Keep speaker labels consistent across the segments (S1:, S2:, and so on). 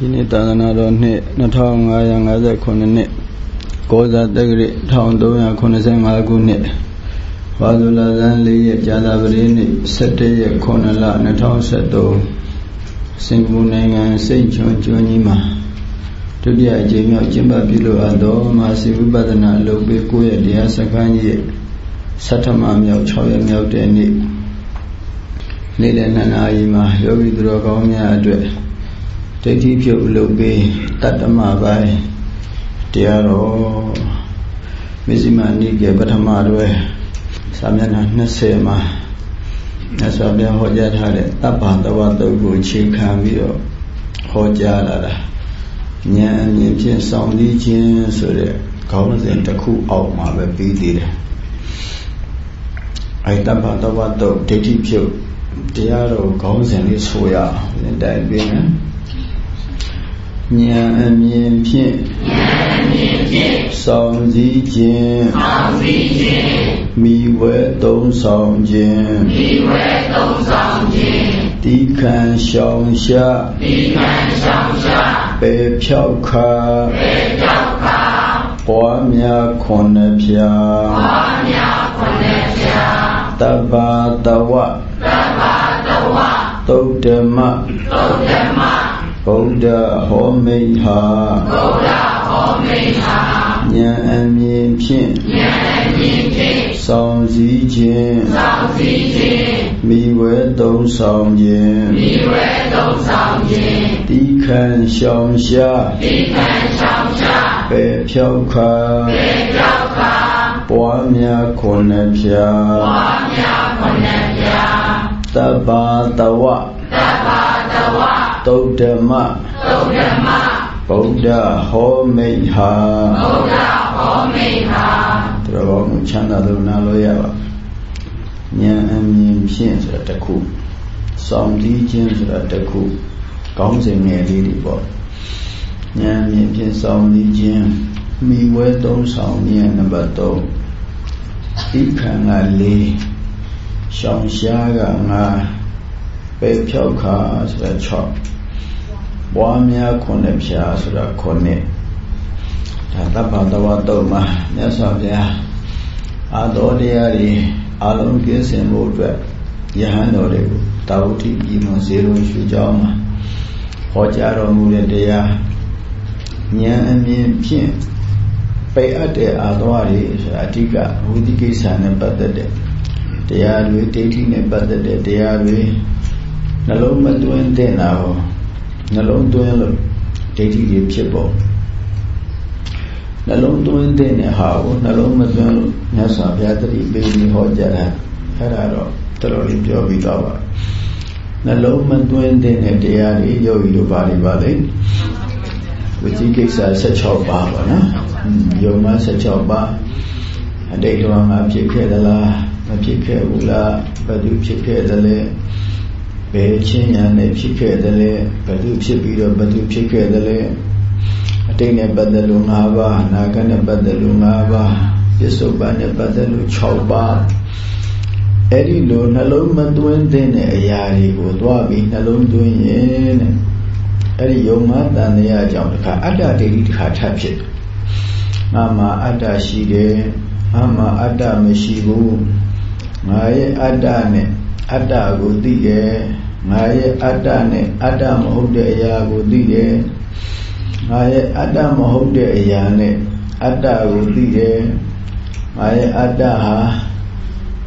S1: ဒီနေ့သာသနာတော်နှစ်2559နှစ်ကောဇာတက္ကရာ1385ခုနှစ်ဝါဇူလာဇန်4ရက်ကြာသပတေးနေ့17ရက်9လ2023စင်ကာပူနိုင်ငံစိတ်ချွန်ကျွန်းကြီးမှာဒုတိယအကြိမ်မြောက်ကျင်းပပြုလုပ်အပ်သောမာစီဝိပဿနာအလုပ်ပေး9ရက်တရားစခန်းကြီးရဲ့ဆဋ္ဌမမြောက်6ရက်မြောက်တဲ့နေ့နေ့လယ်2နာရီမှာယောဂီသူတော်ကောင်းများအတွက် ဒိဋ္ဌိဖြုတ်လုပ်ပြီးတတ္တမပိုင်းတရားတော်မစ္စည်းမနိကေပထမတွဲစာမျက်နှာ20မှာမြတ်စွာဘုရားဟောကြားထားတဲ့တပ်ပါတဝတုတ်ကိုခြေခံပြီးတော့ဟောကြားလာတာဉာဏ်အမြင်ဖြင့်စောင့်သိခြင်းဆိုတဲ့ခေါင်းစဉ်တစ်ခုအောက်မှာပဲပြီးသေးတယ်အဲတပ်ပါတဝတုတ်ဒိဋ္ဌိဖြုတ်တရားတော်ခေါင်းစဉ်လေးဆိုရအောင်တိုင်ပြီးနော် ဉာဏ်အမြင်ဖြင့်ဉာဏ်အမြင်ဖြင့်စောင့်စည်းခြင်းစောင့်စည်းခြင်းမိဝဲသုံးဆောင်ခြင်းမိဝဲသုံးဆောင်ခြင်းတိခံရှောင်ရှားတိခံရှောင်ရှားပေဖြောက်ခါပေဖြောက်ခါပွားများခွန်နှဖျားပွားများခွန်နှဖျားတပ္ပါတဝတပ္ပါတဝသုတ်ဓမ္မသုတ်ဓမ္မ ဗုဒ္ဓဟောမိတ်ဟာဗုဒ္ဓဟောမိတ်ဟာဉာဏ်အမြင်ဖြင့်ဉာဏ်အမြင်ဖြင့်စောင့်စည်းခြင်းစောင့်စည်းခြင်းမိဝဲသုံးဆောင်ခြင်းမိဝဲသုံးဆောင်ခြင်းတိခံရှောင်ရှားတိခံရှောင်ရှားပေဖြောက်ခါပေဖြောက်ခါပွားများခွန်နှဖျားပွားများခွန်နှဖျားတပ္ပါတဝတပ္ပါတဝ သုတ်ဓမ္မသုတ်ဓမ္မဗုဒ္ဓဟောမိတ်ဟာဗုဒ္ဓဟောမိတ်ဟာတော်တော်ကိုချမ်းသာလို့နားလို့ရပါဉာဏ်အမြင်ဖြင့်ဆိုတာတစ်ခုစောင့်တည်ခြင်းဆိုတာတစ်ခုကောင်းစဉ်ငယ်လေးတွေပေါ့ဉာဏ်အမြင်ဖြင့်စောင့်တည်ခြင်းမိဝဲသုံးဆောင်ဉာဏ်နံပါတ်3ဤခံက4ရှောင်ရှားက5ပေဖြောက်ခါဆိုတာ6 ပွားများခုနှစ်ဖြာဆိုတာခုနှစ်ဒါတပ္ပတဝတုံမှာမြတ်စွာဘုရားအာတော်တရားတွေအလုံးကင်းစင်ဖို့အတွက်ယဟန်တော်တွေကိုတာဝတိပြည်မှာဇေရုံရှုကြောင်းမှာဟောကြားတော်မူတဲ့တရားဉာဏ်အမြင်ဖြင့်ပိတ်အပ်တဲ့အာတော်တွေဆိုတာအဓိကဝိသိကိစ္စနဲ့ပတ်သက်တဲ့တရားတွေဒိဋ္ဌိနဲ့ပတ်သက်တဲ့တရားတွေနှလုံးမသွင်းတဲ့နာဟော နှလုံးသွင်းလို့ဒိဋ္ဌိတွေဖြစ်ပေါ်နှလုံးသွင်းတဲ့ဟာကိုနှလုံးမသွင်းလို့မြတ်စွာဘုရားတတိပေးပြီးဟောကြားတာအဲ့ဒါတော့တော်တော်လေးပြောပြီးတော့ပါနှလုံးမသွင်းတဲ့တရားတွေယောဂီတို့ပါလိပါလေဝိจิကိစ္စ16ပါးပါနော်ယုံမှ16ပါးအတိတ်တော်မှာဖြစ်ခဲ့သလားမဖြစ်ခဲ့ဘူးလားဘယ်သူဖြစ်ခဲ့သလဲ ဘယ်ချင်းညာနဲ့ဖြစ်ခဲ့သလဲဘယ်သူဖြစ်ပြီးတော့ဘယ်သူဖြစ်ခဲ့သလဲအတိတ်နဲ့ပတ်သက်လို့၅ပါးအနာဂတ်နဲ့ပတ်သက်လို့၅ပါးပစ္စုပန်နဲ့ပတ်သက်လို့6ပါးအဲ့ဒီလိုနှလုံးမသွင်းတဲ့အရာတွေကိုသွားပြီးနှလုံးသွင်းရင်တဲ့အဲ့ဒီယုံမှတန်တရားကြောင့်တခါအတ္တဒိဋ္ဌိတခါထပ်ဖြစ်ငါမှာအတ္တရှိတယ်ငါမှာအတ္တမရှိဘူးငါရဲ့အတ္တနဲ့ အတ္တကိုသိတယ်ငါရဲ့အတ္တနဲ့အတ္တမဟုတ်တဲ့အရာကိုသိတယ်ငါရဲ့အတ္တမဟုတ်တဲ့အရာနဲ့အတ္တကိုသိတယ်ငါရဲ့အတ္တဟာ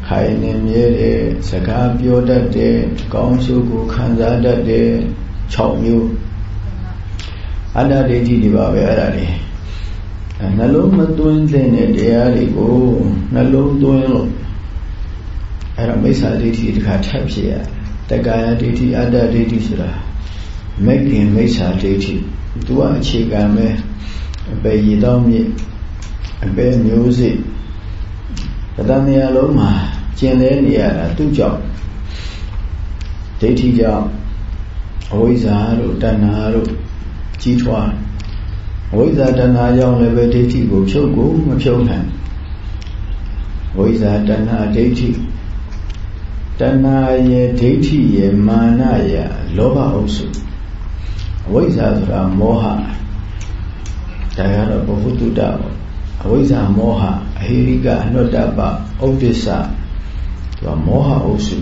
S1: ခိုင်နေမြဲတယ်စကားပြောတတ်တယ်ကောင်းဆိုကိုခံစားတတ်တယ်6မျိုးအတ္တဒိဋ္ဌိတွေပါပဲအဲ့ဒါတွေနှလုံးမသွင်းတဲ့တရားတွေကိုနှလုံးသွင်းလို့ အဲ့တော့မိစ္ဆာဒိဋ္ဌိတခါထပ်ဖြစ်ရတက္ကာယဒိဋ္ဌိအတ္တဒိဋ္ဌိဆိုတာမဲ့ခင်မိစ္ဆာဒိဋ္ဌိသူကအခြေခံပဲအပေရည်တော်မြင့်အပေမျိုးစိပဒနေရာလုံးမှာကျင်လဲနေရတာသူ့ကြောင့်ဒိဋ္ဌိကြောင့်အဝိဇ္ဇာတို့တဏှာတို့ကြီးထွားအဝိဇ္ဇာတဏှာကြောင့်လည်းပဲဒိဋ္ဌိကိုဖြုတ်ကိုမဖြုတ်နိုင်ဝိဇ္ဇာတဏှာဒိဋ္ဌိ တဏှာရဲ့ဒိဋ္ဌိရဲ့မာနရဲ့လောဘအုပ်စုအဝိဇ္ဇာဆိုတာမောဟဒါကတော့ဘုဟုတ္တပေါ့အဝိဇ္ဇာမောဟအဟိရိကအနုတ္တပဥဒိစ္စသူကမောဟအုပ်စု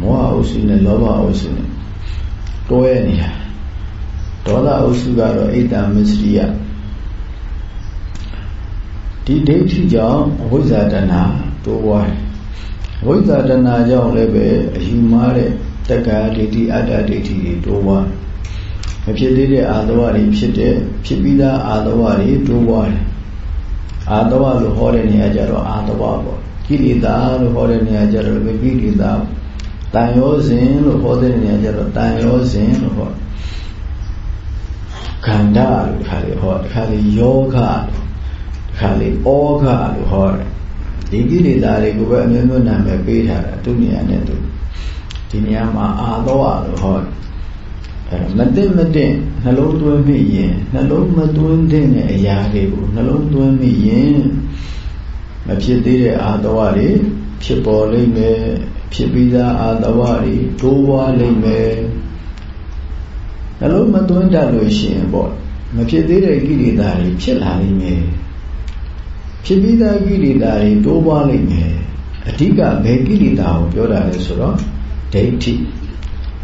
S1: မောဟအုပ်စုနဲ့လောဘအုပ်စုနဲ့တွဲနေတာဒေါသအုပ်စုကတော့အိတ္တမစ္စရိယဒီဒိဋ္ဌိကြောင့်အဝိဇ္ဇာတဏှာတိုးပွားတယ် ဝိဇ္ဇာတဏှာကြောင့်လည်းပဲအယူမှားတဲ့တက္ကရာဒိဋ္ဌိအတ္တဒိဋ္ဌိတွေတိုးပွားမဖြစ်သေးတဲ့အာသဝတွေဖြစ်တဲ့ဖြစ်ပြီးသားအာသဝတွေတိုးပွားတယ်အာသဝလို့ဟောတဲ့နေရာကျတော့အာသဝပေါ့ကိလေသာလို့ဟောတဲ့နေရာကျတော့ကိလေသာတန်ရောစဉ်လို့ဟောတဲ့နေရာကျတော့တန်ရောစဉ်လို့ဟောခန္ဓာလို့ခါလေဟောတခါလေယောဂလို့ခါလေဩဃလို့ဟောတယ် ဒီကိလေသာတွေကိုပဲအမျိုးမျိုးနာမည်ပေးထားတာသူနေရာနဲ့သူဒီနေရာမှာအာသောလို့ဟောတယ်အဲမသိမသိနှလုံးသွင်းမိရင်နှလုံးမသွင်းတဲ့အရာတွေကိုနှလုံးသွင်းမိရင်မဖြစ်သေးတဲ့အာသဝတွေဖြစ်ပေါ်လိမ့်မယ်ဖြစ်ပြီးသားအာသဝတွေတိုးပွားလိမ့်မယ်နှလုံးမသွင်းတတ်လို့ရှိရင်ပေါ့မဖြစ်သေးတဲ့ကိလေသာတွေဖြစ်လာလိမ့်မယ် ဖြစ်ပြီးသားကိလေသာတွေတိုးပွားလိမ့်မယ်အဓိကဘယ်ကိလေသာကိုပြောတာလဲဆိုတော့ဒိဋ္ဌိ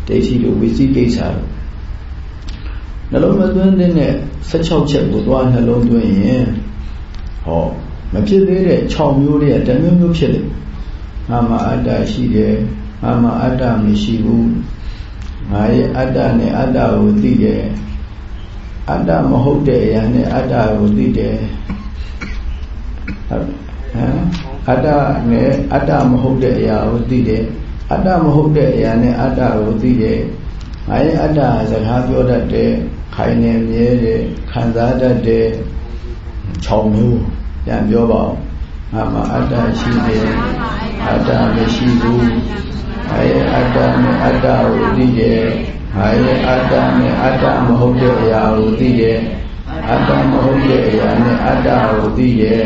S1: ဒိဋ္ဌိတို့ဝိသိကိစ္စတို့နှလုံးမသွင်းတဲ့16ချက်ကိုသွားနှလုံးသွင်းရင်ဟောမဖြစ်သေးတဲ့6မျိုးတွေကတမျိုးမျိုးဖြစ်တယ်ငါမှာအတ္တရှိတယ်ငါမှာအတ္တမရှိဘူးငါရဲ့အတ္တနဲ့အတ္တကိုသိတယ်အတ္တမဟုတ်တဲ့အရာနဲ့အတ္တကိုသိတယ် ဟမ်အတ္တနဲ့အတ္တမဟုတ်တဲ့အရာကိုသိတယ်အတ္တမဟုတ်တဲ့အရာနဲ့အတ္တကိုသိတယ်ငါရဲ့အတ္တစကားပြောတတ်တယ်ခိုင်နေမြဲတယ်ခံစားတတ်တယ်6မျိုးပြန်ပြောပါဦးငါမှာအတ္တရှိတယ်အတ္တမရှိဘူးငါရဲ့အတ္တနဲ့အတ္တကိုသိတယ်ငါရဲ့အတ္တနဲ့အတ္တမဟုတ်တဲ့အရာကိုသိတယ်အတ္တမဟုတ်တဲ့အရာနဲ့အတ္တကိုသိတယ်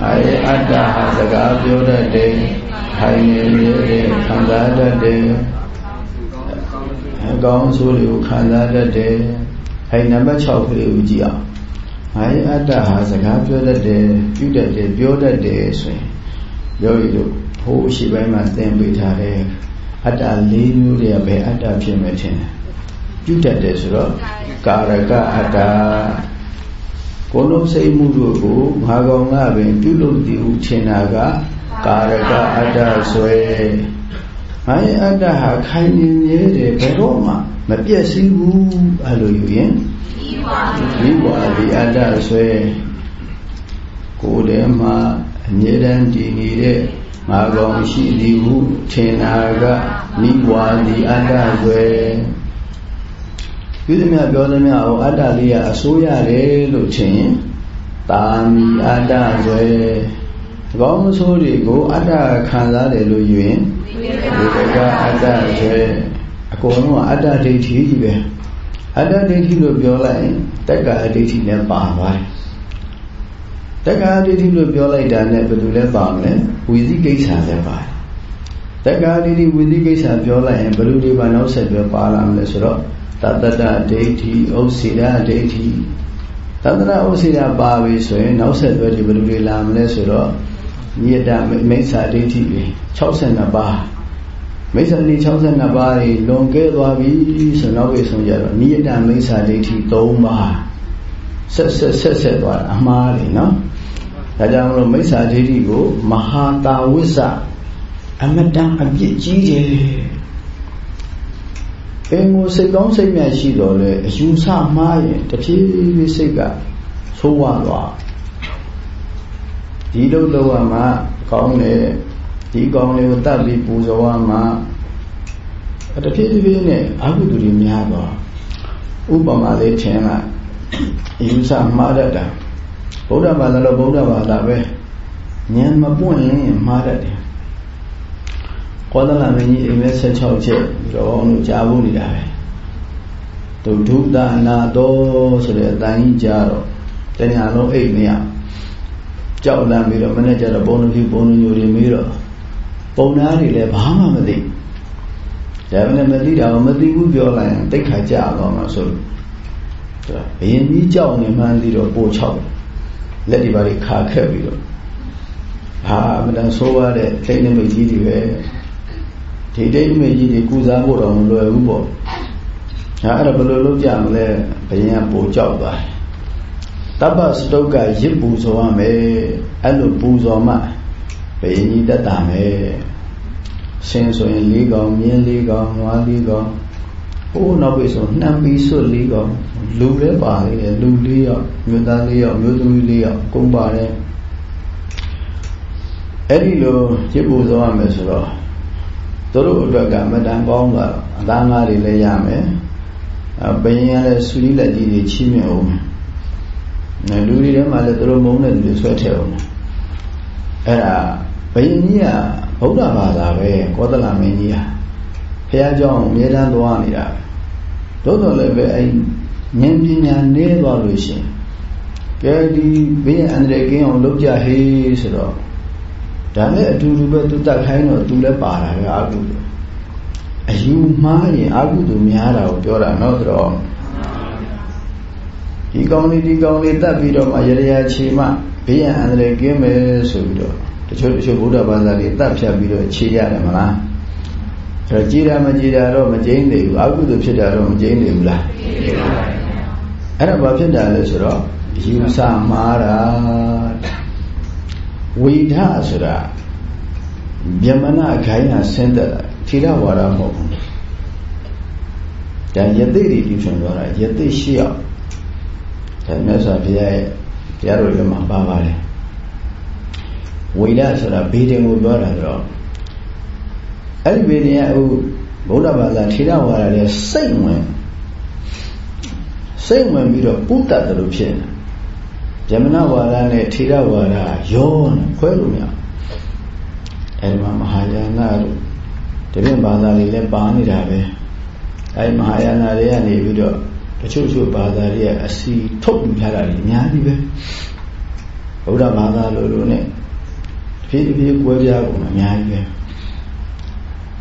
S1: ငါရဲ့အတ္တဟာစကားပြောတတ်တယ်ခိုင်နေမြဲတယ်ခံစားတတ်တယ်အကောင်းဆိုးတွေကိုခံစားတတ်တယ်အဲနံပါတ်6ကလေးကိုကြည့်အောင်ငါရဲ့အတ္တဟာစကားပြောတတ်တယ်ပြုတတ်တယ်ပြောတတ်တယ်ဆိုရင်ပြောရလို့ဟိုးရှိပိုင်းမှာသင်ပေးထားတယ်အတ္တ၄မျိုးတည်းပဲအတ္တဖြစ်မယ်ထင်တယ်ပြုတတ်တယ်ဆိုတော့ကာရကအတ္တ ကိုယ်လုံးစိတ်မှုတို့ကိုငါကောင်ကပင်ပြုလုပ်သည်ဟုထင်တာကကာရကအတ္တဆွဲငါရဲ့အတ္တဟာခိုင်နေမြဲတယ်ဘယ်တော့မှမပြည့်စည်ဘူးအဲ့လိုယူရင်ဒီဘဝဒီအတ္တဆွဲကိုယ်ထဲမှာအမြဲတမ်းတည်နေတဲ့ငါကောင်ရှိသည်ဟုထင်တာကမိဘဝဒီအတ္တဆွဲ ပြုသမျှပြောသမျှဟောအတ္တလေးကအစိုးရတယ်လို့ထင်ရင်တာမီအတ္တဆွဲသဘောမဆိုးတွေကိုအတ္တခံစားတယ်လို့ယူရင်ဒီကအတ္တဆွဲအကုန်လုံးကအတ္တဒိဋ္ဌိကြီးပဲအတ္တဒိဋ္ဌိလို့ပြောလိုက်ရင်တက္ကအဒိဋ္ဌိနဲ့ပါသွားတယ်တက္ကအဒိဋ္ဌိလို့ပြောလိုက်တာနဲ့ဘယ်သူလဲပါမလဲဝိသိကိစ္စလည်းပါတယ်တက္ကအဒိဋ္ဌိဝိသိကိစ္စပြောလိုက်ရင်ဘယ်လိုတွေပါနောက်ဆက်ပြောပါလာမလဲဆိုတော့ တတ္တဒိဋ္ဌိဥစ္စေဒဒိဋ္ဌိတတ္တဒဥစ္စေဒပါပြီဆိုရင်နောက်ဆက်ပြောဒီဘယ်လိုတွေလာမလဲဆိုတော့မြေတမိစ္ဆာဒိဋ္ဌိတွေ62ပါးမိစ္ဆာဒိဋ္ဌိ62ပါးတွေလွန်ကဲသွားပြီဆိုနောက်ပြီဆိုကြတော့နိယတမိစ္ဆာဒိဋ္ဌိ3ပါးဆက်ဆက်ဆက်ဆက်သွားတာအမှားလေနော်ဒါကြောင့်မလို့မိစ္ဆာဒိဋ္ဌိကိုမဟာတာဝိဇ္ဇအမတန်အပြစ်ကြီးတယ် အင်းကိုစိတ်ကောင်းစိတ်မြတ်ရှိတော်လဲအယူဆမှားရင်တဖြည်းဖြည်းစိတ်ကသိုးဝါသွားဒီလိုလောကမှာကောင်းတယ်ဒီကောင်းလေးကိုတတ်ပြီးပူဇော်ရမှာတဖြည်းဖြည်းနဲ့အကုသိုလ်တွေများသွားဥပမာလေးထင်လိုက်အယူဆမှားတတ်တာဗုဒ္ဓဘာသာတော့ဗုဒ္ဓဘာသာပဲဉာဏ်မပွင့်ရင်မှားတတ်တယ် ကောသလမင်းကြီးအိမ်မဲ16ချက်တော့လို့ကြားဖို့နေတာပဲဒုဒုဒနာတော်ဆိုတဲ့အတန်ကြီးကြားတော့တဏှာလုံးအိတ်မရကြောက်လန့်ပြီးတော့မနေ့ကျတော့ဘုံလူကြီးဘုံလူညိုတွေမေးတော့ပုံနာတွေလည်းဘာမှမသိဒါပေမဲ့မသိတာကိုမသိဘူးပြောလိုက်ရင်တိတ်ခါကြတော့မှာဆိုလို့ဘယင်ကြီးကြောက်နေမှန်းပြီးတော့ပို့ချောက်လက်ဒီပါတွေခါခက်ပြီးတော့ဟာမတန်ဆိုးရတဲ့ထိတ်နေမိတ်ကြီးတွေပဲ ဒီဒိဋ္ဌိမေကြီးတွေကုစားဖို့တော့မလွယ်ဘူးပေါ့။ဒါအဲ့ဒါဘယ်လိုလုပ်ကြမလဲ။ဘယင်ကပိုကြောက်သွား။တပ္ပစတုကရစ်ပူဇော်ရမယ်။အဲ့လိုပူဇော်မှဘယင်ကြီးတက်တာမယ်။ရှင်ဆိုရင်လေးကောင်မြင်းလေးကောင်ငွားလေးကောင်ဟိုးနောက်ပြေဆိုနှံပြီးဆွတ်လေးကောင်လူလည်းပါလေလူလေးယောက်မြို့သားလေးယောက်မြို့သမီးလေးယောက်ကုန်ပါတယ်။အဲ့ဒီလိုရစ်ပူဇော်ရမယ်ဆိုတော့ တို့တို့အတွက်ကမတန်ကောင်းတာအသားငါးတွေလည်းရမယ်ဘယင်ရတဲ့ဆူလေးလက်ကြီးတွေချီးမြှောက်အောင်မယ်လူတွေထဲမှာလည်းတို့မုန်းတဲ့လူတွေဆွဲထည့်အောင်အဲ့ဒါဘယင်ကြီးကဗုဒ္ဓဘာသာပဲကောသလမင်းကြီးဟာဘုရားကျောင်းအမြဲတမ်းသွားနေတာပဲသို့တော်လည်းပဲအဲ့ဉာဏ်ပညာနည်းသွားလို့ရှိရင်ကဲဒီဘင်းအန္တရာယ်ကင်းအောင်လုပ်ကြဟေးဆိုတော့ ဒါနဲ့အတူတူပဲသူတက်ခိုင်းတော့သူလည်းပါတာပဲအာဟုတုအယူမှားရင်အာဟုတုများတာကိုပြောတာနော်ဆိုတော့ဒီကောင်းလေးဒီကောင်းလေးတက်ပြီးတော့မှရရချေမှဘေးရန်အန္တရာယ်ကင်းမယ်ဆိုပြီးတော့တချို့တချို့ဗုဒ္ဓဘာသာတွေတက်ဖြတ်ပြီးတော့ခြေရတယ်မလားအဲတော့ကြည်တာမကြည်တာတော့မကျင်းသေးဘူးအာဟုတုဖြစ်တာတော့မကျင်းသေးဘူးလားအဲ့ဒါဘာဖြစ်တာလဲဆိုတော့ယူဆမှားတာ ဝိဓဆိုတာဗျမနခိုင်းတာဆင်းသက်တာသီရဝါဒမဟုတ်ဘူးဒါယသိတွေပြုရှင်သွားတာယသိရှိအောင်ဒါမြတ်စွာဘုရားရဲ့တရားတော်တွေမှာပါပါတယ်ဝိဓဆိုတာဘေးတင်ကိုပြောတာဆိုတော့အဲ့ဒီဘေးတင်ကအခုဗုဒ္ဓဘာသာသီရဝါဒရဲ့စိတ်ဝင်စိတ်ဝင်ပြီးတော့ပုတ္တတလို့ဖြစ်နေ ဇမနဝါဒနဲ့ထေရဝါဒရောနေခွဲလို့မရအဲဒီမှာမဟာယာနတို့တပြည့်ဘာသာတွေလည်းပါနေတာပဲအဲဒီမဟာယာနတွေကနေပြီးတော့တချို့ချို့ဘာသာတွေကအစီထုတ်ပြီးထားတာတွေအများကြီးပဲဗုဒ္ဓဘာသာလိုလိုနဲ့တဖြည်းဖြည်းကွဲပြားကုန်အများကြီးပဲ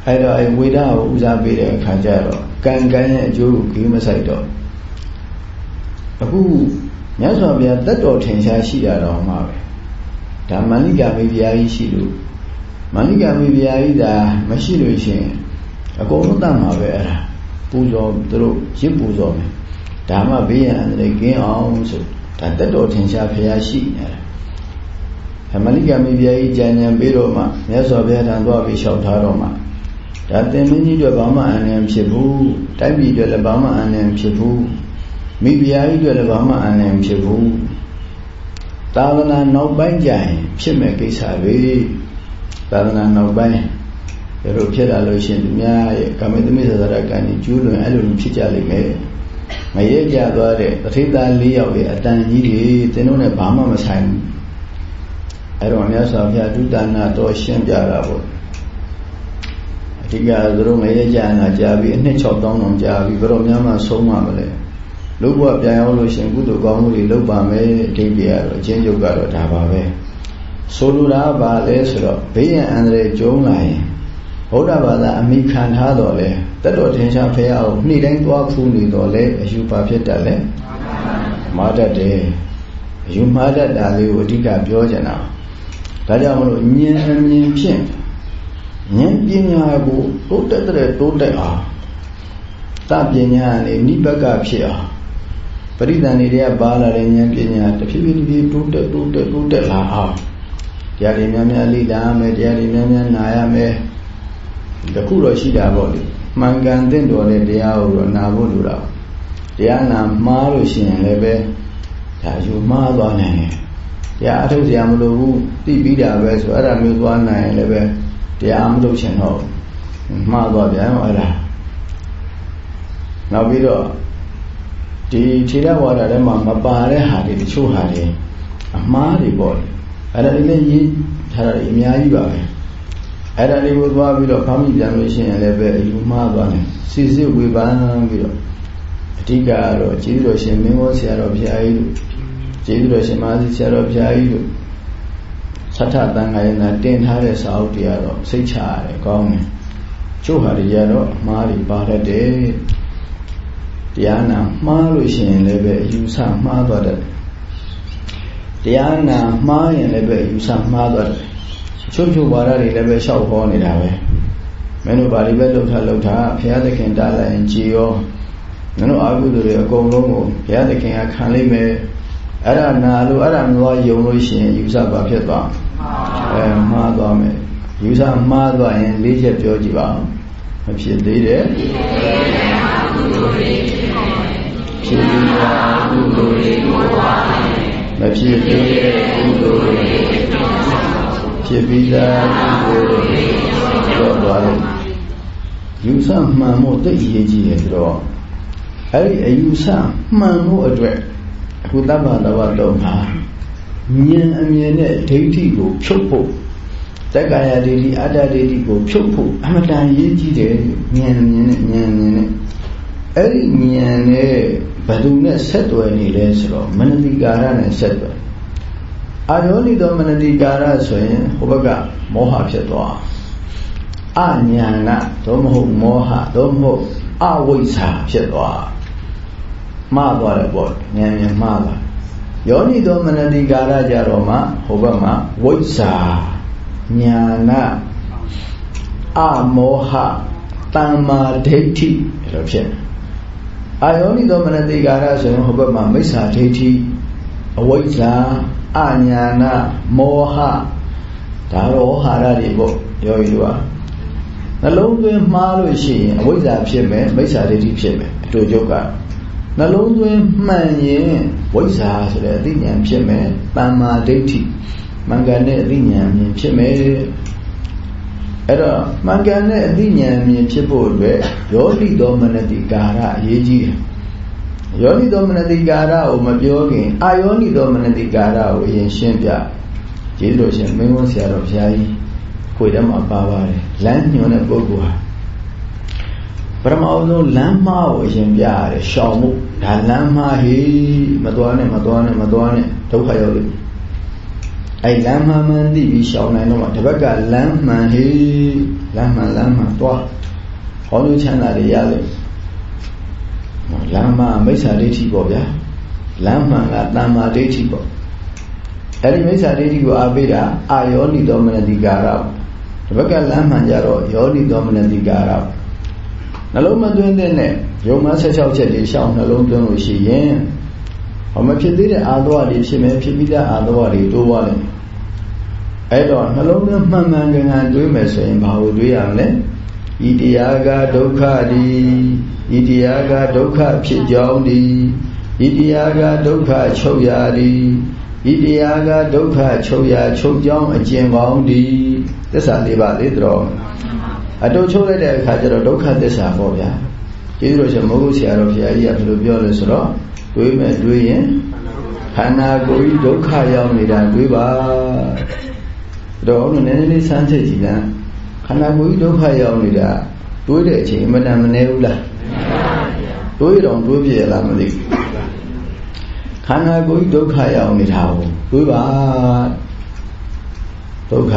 S1: အဲ့တော့အဲဝိဒကိုဦးစားပေးတဲ့အခါကျတော့ကံကံရဲ့အကျိုးကိုဂိမ်းမဆိုင်တော့အခု မြတ်စွာဘုရားတက်တော်ထင်ရှားရှိတာတော့မှပဲဒါမန္လိကာမေဘုရားကြီးရှိလို့မန္လိကာမေဘုရားကြီးဒါမရှိလို့ရှိရင်အကုန်လုံးတတ်မှာပဲအဲ့ဒါပူဇော်သူတို့ရစ်ပူဇော်မယ်ဒါမှဘေးရန်အန္တရာယ်ကင်းအောင်ဆိုဒါတက်တော်ထင်ရှားဘုရားရှိနေတာမလိကမေဘုရားကြီးကြံကြံပြီးတော့မှမြတ်စွာဘုရားထံသွားပြီးလျှောက်ထားတော့မှဒါတင်မင်းကြီးတွေဘာမှအန္တရာယ်ဖြစ်ဘူးတိုက်ပြည်တွေလည်းဘာမှအန္တရာယ်ဖြစ်ဘူး မိဖုရားကြီးတွေလည်းဘာမှအနိုင်ဖြစ်ဘူးသာသနာနောက်ပိုင်းကျရင်ဖြစ်မဲ့ကိစ္စတွေသာသနာနောက်ပိုင်းရလို့ဖြစ်လာလို့ရှင်သူများရဲ့ကာမိတမိသဇရကံကြီးကျူးလွန်အဲ့လိုဖြစ်ကြလိမ့်မယ်မရဲကြသွားတဲ့တထိတာ၄ယောက်ရဲ့အတန်ကြီးတွေသင်တို့နဲ့ဘာမှမဆိုင်ဘူးအဲ့တော့မြတ်စွာဘုရားဒုတနာတော်ရှင်းပြတာပေါ့အဓိကသူတို့မရဲကြနာကြာပြီးအနှစ်6000တောင်ကြာပြီးဘယ်တော့မှမဆုံးမှာမလဲ လုပ်ဘဝပြန်ရောက်လို့ရှင်ကုသိုလ်ကောင်းမှုတွေလုပ်ပါမယ်အတိတ်တွေကတော့အချင်းချုပ်ကတော့ဒါပါပဲဆိုလိုတာပါလဲဆိုတော့ဘေးရန်အန္တရာယ်ကျုံးလာရင်ဗုဒ္ဓဘာသာအမိခံထားတော်လဲတက်တော်ထင်ရှားဖရာကိုနေ့တိုင်းသွားဖူးနေတော်လဲအယူပါဖြစ်တတ်လဲမာတတ်တယ်အယူမာတတ်တာလေးကိုအဓိကပြောချင်တာဒါကြောင့်မလို့ဉာဏ်အမြင်ဖြင့်ဉာဏ်ပညာကိုတိုးတက်တဲ့တိုးတက်အောင်တပညာနဲ့နိဗ္ဗကဖြစ်အောင် ပရိသန်တွေကပါလာတဲ့ဉာဏ်ပညာတဖြည်းဖြည်းဖြည်းတိုးတက်တိုးတက်တိုးတက်လာအောင်တရားတွေများများလေ့လာမယ်တရားတွေများများနာရမယ်တခုတော့ရှိတာပေါ့လေမှန်ကန်တဲ့တော်တဲ့တရားကိုတော့နာဖို့လိုတာတရားနာမှားလို့ရှိရင်လည်းပဲဒါယူမှားသွားနိုင်တယ်တရားအထုတ်စရာမလိုဘူးသိပြီးတာပဲဆိုအဲ့ဒါမျိုးသွားနိုင်ရင်လည်းပဲတရားမလုပ်ချင်တော့မှားသွားပြန်အဲ့ဒါနောက်ပြီးတော့ ဒီထေရဝါဒထဲမှာမပါတဲ့ဟာတွေတချို့ဟာတွေအမှားတွေပေါ့အဲ့ဒါတွေလည်းရေးထားတာအများကြီးပါပဲအဲ့ဒါတွေကိုသွားပြီးတော့ဖောင်းမိပြန်လို့ရှိရင်လည်းပဲအယူမှားသွားတယ်စစ်စစ်ဝေဖန်ပြီးတော့အဓိကကတော့ကျေးဇူးတော်ရှင်မင်းဝဆရာတော်ဘုရားကြီးတို့ကျေးဇူးတော်ရှင်မဟာစီဆရာတော်ဘုရားကြီးတို့သတ္ထတန်ခါရဏတင်ထားတဲ့စာအုပ်တွေကတော့စိတ်ချရတယ်ကောင်းတယ်ချို့ဟာတွေကတော့မှားတွေပါတတ်တယ် တရားနာမှားလို့ရှိရင်လည်းပဲအယူဆမှားသွားတယ်တရားနာမှားရင်လည်းပဲအယူဆမှားသွားတယ်ချို့ချို့ဘာသာတွေလည်းပဲရှောက်ဟောနေတာပဲမင်းတို့ဘာတွေပဲလှုပ်ထားလှုပ်ထားဘုရားသခင်တားလိုက်ရင်ကြည်ရောမင်းတို့အာဟုသူတွေအကုန်လုံးကိုဘုရားသခင်ကခံလိုက်မယ်အဲ့ဒါနာလို့အဲ့ဒါမသွားယုံလို့ရှိရင်ယူဆပါဖြစ်သွားအဲမှားသွားမယ်ယူဆမှားသွားရင်လေးချက်ပြောကြည့်ပါဦးမဖြစ်သေးတဲ့ ဖြစ်ပြီးသားကုသိုလ်တွေကိုပါမဖြစ်သေးတဲ့ကုသိုလ်တွေဖြစ်ပြီးသားကုသိုလ်တွေတော့သွားလို့ယူဆမှန်ဖို့တိတ်အရေးကြီးတယ်ဆိုတော့အဲ့ဒီအယူဆမှန်ဖို့အတွက်အခုတပ္ပတဝတ္တုံဟာဉာဏ်အမြင်နဲ့ဒိဋ္ဌိကိုဖြုတ်ဖို့တက္ကာယဒိဋ္ဌိအတ္တဒိဋ္ဌိကိုဖြုတ်ဖို့အမတန်ရေးကြည့်တယ်ဉာဏ်အမြင်နဲ့ဉာဏ်အမြင်နဲ့ အဲ့ဒီဉာဏ်နဲ့ဘယ်သူနဲ့ဆက်သွယ်နေလဲဆိုတော့မနတိကာရနဲ့ဆက်သွယ်အာယောနိသောမနတိကာရဆိုရင်ဟိုဘက်ကမောဟဖြစ်သွားအညာဏသို့မဟုတ်မောဟသို့မဟုတ်အဝိဇ္ဇာဖြစ်သွားမှားသွားတယ်ပေါ့ဉာဏ်ဉာဏ်မှားသွားယောနိသောမနတိကာရကြတော့မှဟိုဘက်မှာဝိဇ္ဇာညာဏအမောဟတမ္မာဒိဋ္ဌိလို့ဖြစ် အာယောနိသောမနတိကာရဆိုရင်ဟိုဘက်မှာမိစ္ဆာဒိဋ္ဌိအဝိဇ္ဇာအညာဏမောဟဒါတော့ဟာရတွေပေါ့ယောဂီတို့ကနှလုံးသွင်းမှားလို့ရှိရင်အဝိဇ္ဇာဖြစ်မယ်မိစ္ဆာဒိဋ္ဌိဖြစ်မယ်အတူတူကနှလုံးသွင်းမှန်ရင်ဝိဇ္ဇာဆိုတဲ့အသိဉာဏ်ဖြစ်မယ်တမ္မာဒိဋ္ဌိမှန်ကန်တဲ့အသိဉာဏ်မြင်ဖြစ်မယ် အဲ့တော့မှန်ကန်တဲ့အသိဉာဏ်မြင်ဖြစ်ဖို့အတွက်ယောတိသောမနတိကာရအရေးကြီးတယ်ယောနိသောမနတိကာရကိုမပြောခင်အာယောနိသောမနတိကာရကိုအရင်ရှင်းပြကျေးဇူးရှင်မင်းဝန်ဆရာတော်ဘုရားကြီးခွေထဲမှာပါပါတယ်လမ်းညွှန်တဲ့ပုဂ္ဂိုလ်ဟာပရမအောင်ဆုံးလမ်းမှားကိုအရင်ပြရတယ်ရှောင်မှုဒါလမ်းမှားဟေးမသွားနဲ့မသွားနဲ့မသွားနဲ့ဒုက္ခရောက်လိမ့် အဲ့လမ်းမှန်မှန်သိပြီးရှောင်နိုင်တော့မှတစ်ဘက်ကလမ်းမှန်ဟေးလမ်းမှန်လမ်းမှန်သွားဟောလို့ချမ်းသာတွေရလိမ့်လမ်းမှန်မိစ္ဆာဒိဋ္ဌိပေါ့ဗျာလမ်းမှန်ကတမ္မာဒိဋ္ဌိပေါ့အဲ့ဒီမိစ္ဆာဒိဋ္ဌိကိုအားပေးတာအာယောနိသောမနတိကာရတစ်ဘက်ကလမ်းမှန်ကြတော့ယောနိသောမနတိကာရနှလုံးမသွင်းတဲ့နဲ့ယုံမ16ချက်လေးရှောင်းနှလုံးသွင်းလို့ရှိရင် ဟောမဖြစ်သေးတဲ့အာသဝတွေဖြစ်မယ်ဖြစ်ပြီးတဲ့အာသဝတွေတိုးသွားလိမ့်မယ်အဲ့တော့နှလုံးသွင်းမှန်မှန်ကန်ကန်တွေးမယ်ဆိုရင်ဘာကိုတွေးရမလဲဤတရားကဒုက္ခဒီဤတရားကဒုက္ခဖြစ်ကြောင်းဒီဤတရားကဒုက္ခချုပ်ရာဒီဤတရားကဒုက္ခချုပ်ရာချုပ်ကြောင်းအကျင့်ကောင်းဒီသစ္စာလေးပါလေတော်အတူချုပ်လိုက်တဲ့အခါကျတော့ဒုက္ခသစ္စာပေါ့ဗျာကျေးဇူးတော်ရှင်မိုးကုဆရာတော်ဘုရားကြီးကဘယ်လိုပြောလဲဆိုတော့ တွေးမယ်တွေးရင်ခန္ဓာကိုယ်ကြီးဒုက္ခရောက်နေတာတွေးပါတော့နည်းနည်းလေးစမ်းချက်ကြည့်လားခန္ဓာကိုယ်ကြီးဒုက္ခရောက်နေတာတွေးတဲ့အချိန်အမှန်တမ်းမနေဘူးလားတွေးတော့တွေးပြရလားမသိဘူးခန္ဓာကိုယ်ကြီးဒုက္ခရောက်နေတာကိုတွေးပါဒုက္ခ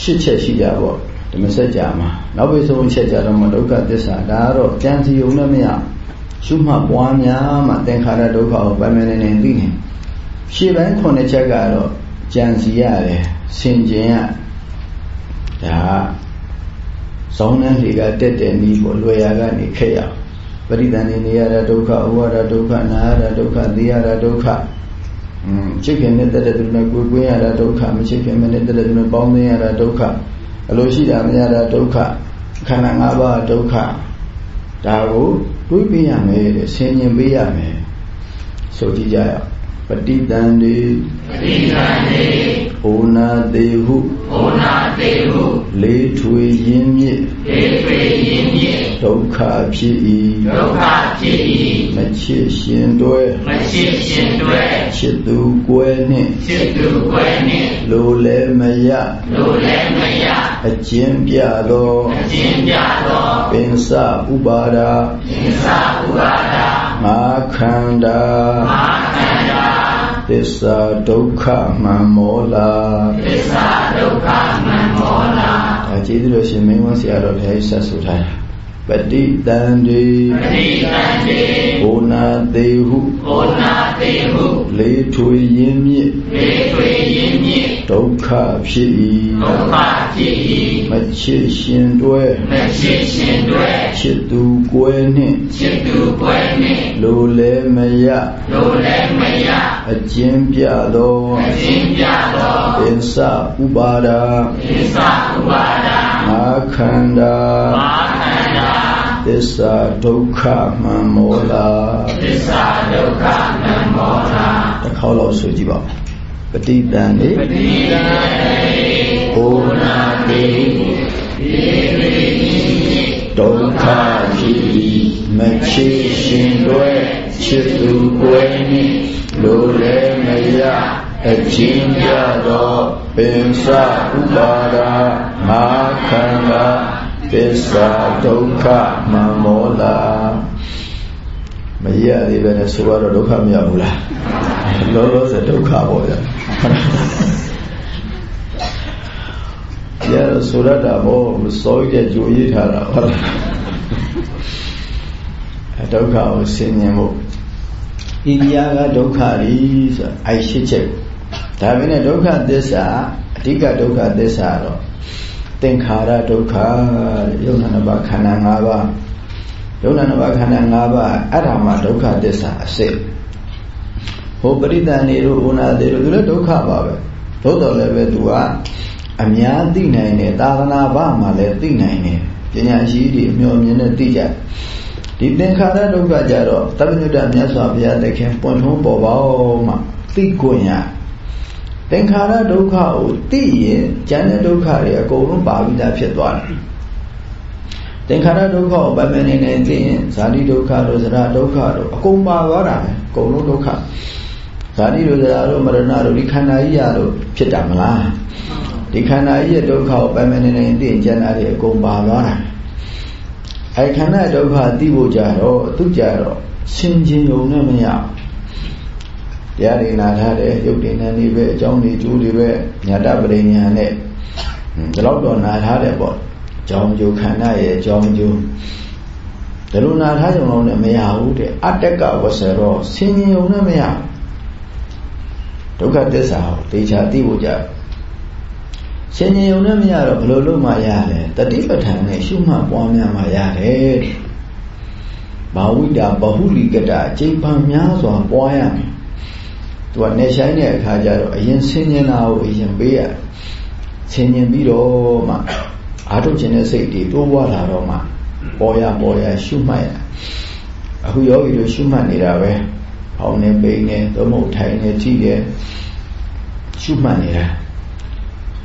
S1: ရှစ်ချက်ရှိကြပေါ့ဓမ္မစကြာမှာနောက်ပိဆုံးချက်ကြတော့မဒုက္ခသစ္စာဒါကတော့ကြံစီုံနဲ့မရ ရှုမှတ်ပွားများမှသင်္ခါရဒုက္ခကိုပိုင်ပိုင်နေနေသိနေရှေ့ပိုင်းခုနှစ်ချက်ကတော့ကြံစီရတယ်ဆင်ကျင်ရဒါဇောင်းနှန်းတွေကတက်တယ်နီးပေါ့လွယ်ရာကနေခက်ရပရိသန်နေနေရတာဒုက္ခဥပါဒဒုက္ခနာရတာဒုက္ခသိရတာဒုက္ခอืมချစ်ခင်နဲ့တက်တဲ့သူနဲ့ကိုယ်ကွင်းရတာဒုက္ခမချစ်ခင်နဲ့တက်တဲ့သူနဲ့ပေါင်းသိရတာဒုက္ခအလိုရှိတာမရတာဒုက္ခခန္ဓာ၅ပါးဒုက္ခဒါကို တွေးပြရမယ်တဲ့ဆင်ញင်ပေးရမယ်ဆိုကြည့်ကြရအောင်ပฏิတန်တိ
S2: ပฏิတန်တိ
S1: ဩနာတေဟု
S2: ဩနာတေဟု
S1: လေးထွေရင်းမြစ်
S2: လေးထွေရင်းမြစ်
S1: ဒုက္ခဖြစ်၏
S2: ဒုက္ခဖြစ်၏
S1: မချစ်ရှင်တွဲ
S2: မချစ်ရှင်တွဲ
S1: ချစ်သူကွယ်နှင့်
S2: ချစ်သူကွယ်နှင့်
S1: လိုလည်းမရ
S2: လိုလည်းမရ
S1: အကျဉ်ပြသော
S2: အကျဉ်ပြသော
S1: ပင်စဥပါဒာ
S2: ပင်စဥပါဒာ
S1: ငါခန္ဓာ
S2: ငါခန္ဓာ
S1: သစ္စာဒုက္ခမှန်မောလာ
S2: သစ္စာဒုက္ခမှန်မောလာ
S1: အကျေးဇူးတော်ရှင်မင်းဝဆရာတော်ဘုရားဆက်ဆိုထားတာ ပတိတံတိ
S2: ပတိတံတိ
S1: ဘုနာသေးဟု
S2: ဘုနာသေးဟု
S1: လေးထွေရင်းမြစ်
S2: လေးထွေရင်းမြစ်
S1: ဒုက္ခဖြစ်၏
S2: ဒုက္ခဖြစ်၏
S1: မချစ်ရှင်တွဲ
S2: မချစ်ရှင်တွဲ
S1: ချစ်သူကွယ်နှင့်
S2: ချစ်သူကွယ်နှင့်
S1: လိုလဲမရ
S2: လိုလဲမရ
S1: အကျဉ်းပြသော
S2: အကျဉ်းပြသော
S1: ပင်စဥပါဒာ
S2: ပင်စဥပါဒာ
S1: မာခန္ဓာ
S2: မာခန္ဓာ
S1: သစ္စာဒုက္ခမှန်မောလား
S2: သစ္စာဒုက္ခမှန်မောလား
S1: တစ်ခေါက်လောက်ဆိုကြည့်ပါပဋိတန်နေ
S2: ပဋိတန်ဘုနာတိဒီရိ
S1: ဒုက္ခဖြစ်၏မချေရှင်တွဲချစ်သူကွယ်နှင့်လိုလည်းမရအချင်းကြသောပင်စဥပါဒာငါခန္ဓာ သစ္စာဒုက္ခမမောလာမရသေးပဲနဲ့ဆိုတော့ဒုက္ခမရဘူးလားလောလောဆယ်ဒုက္ခပေါ့ဗျာရဆိုရတာဘောမစိုးရကြိုးရထားတာဟုတ်လားဒုက္ခကိုဆင်ញင်ဖို့ဣရိယာကဒုက္ခရီဆိုအိုက်ရှိချက်ဒါပေမဲ့ဒုက္ခသစ္စာအဓိကဒုက္ခသစ္စာတော့ သင်္ခါရဒုက္ခယုံနာဘခန္ဓာ၅ပါးယုံနာနဘခန္ဓာ၅ပါးအဲ့ဒါမှဒုက္ခသစ္စာအစစ်ဟိုပရိသန်နေတို့ဥနာသေးတို့သူလည်းဒုက္ခပါပဲသို့တော်လည်းပဲသူကအများသိနိုင်တယ်သာသနာ့ဘာမှလည်းသိနိုင်တယ်ပညာရှိတွေအမျှော်မြင်နဲ့သိကြဒီသင်္ခါရဒုက္ခကြတော့တပ္ပညုတမြတ်စွာဘုရားသခင်ပွင့်ထုံးပေါ်ပေါမှသိခွင့်ရ သင်္ခါရဒုက္ခကိုသိရင်ဉာဏ်တဲ့ဒုက္ခတွေအကုန်လုံးပါပြီးသားဖြစ်သွားတယ်သင်္ခါရဒုက္ခကိုဗမေနေနေသိရင်ဇာတိဒုက္ခတို့ဇရာဒုက္ခတို့အကုန်ပါသွားတာပဲအကုန်လုံးဒုက္ခဇာတိတို့ဇရာတို့မရဏတို့ဒီခန္ဓာကြီးရတို့ဖြစ်တာမလားဒီခန္ဓာကြီးရဲ့ဒုက္ခကိုဗမေနေနေသိရင်ဉာဏ်တွေအကုန်ပါသွားတာအဲခန္ဓာဒုက္ခသိဖို့ကြတော့သူကြတော့ဆင်ခြင်ုံနဲ့မရ တရားတွေနာထားတယ်ရုပ်တင်နေနေပဲအကြောင်းတွေကျိုးတွေပဲညာတပရိညာနဲ့ဒီလောက်တော့နာထားတယ်ပေါ့ကြောင်းကျိုးခန္ဓာရဲ့ကြောင်းကျိုးဒါလိုနာထားကြုံလုံးနဲ့မရဘူးတဲ့အတ္တကဝဆရောဆင်ញုံနဲ့မရဒုက္ခသစ္စာကိုတေချာသိဖို့ကြဆင်ញုံနဲ့မရတော့ဘယ်လိုလုပ်မှရလဲတတိပဋ္ဌာန်နဲ့ရှုမှတ်ပွားများမှရတယ်ဘာဝိတာဘဟုလိကတအကျိပံများစွာပွားရမယ် သူကနေဆိုင်တဲ့အခါကျတော့အရင်ဆင်ញင်တာကိုအရင်ပေးရဆင်ញင်ပြီးတော့မှအာထုတ်ခြင်းတဲ့စိတ်တွေတိုးပွားလာတော့မှပေါ်ရပေါ်ရရှုမှတ်ရအခုယောဂီတို့ရှုမှတ်နေတာပဲ။အောင်းနေပိန်နေသို့မဟုတ်ထိုင်နေကြည့်တယ်ရှုမှတ်နေတာ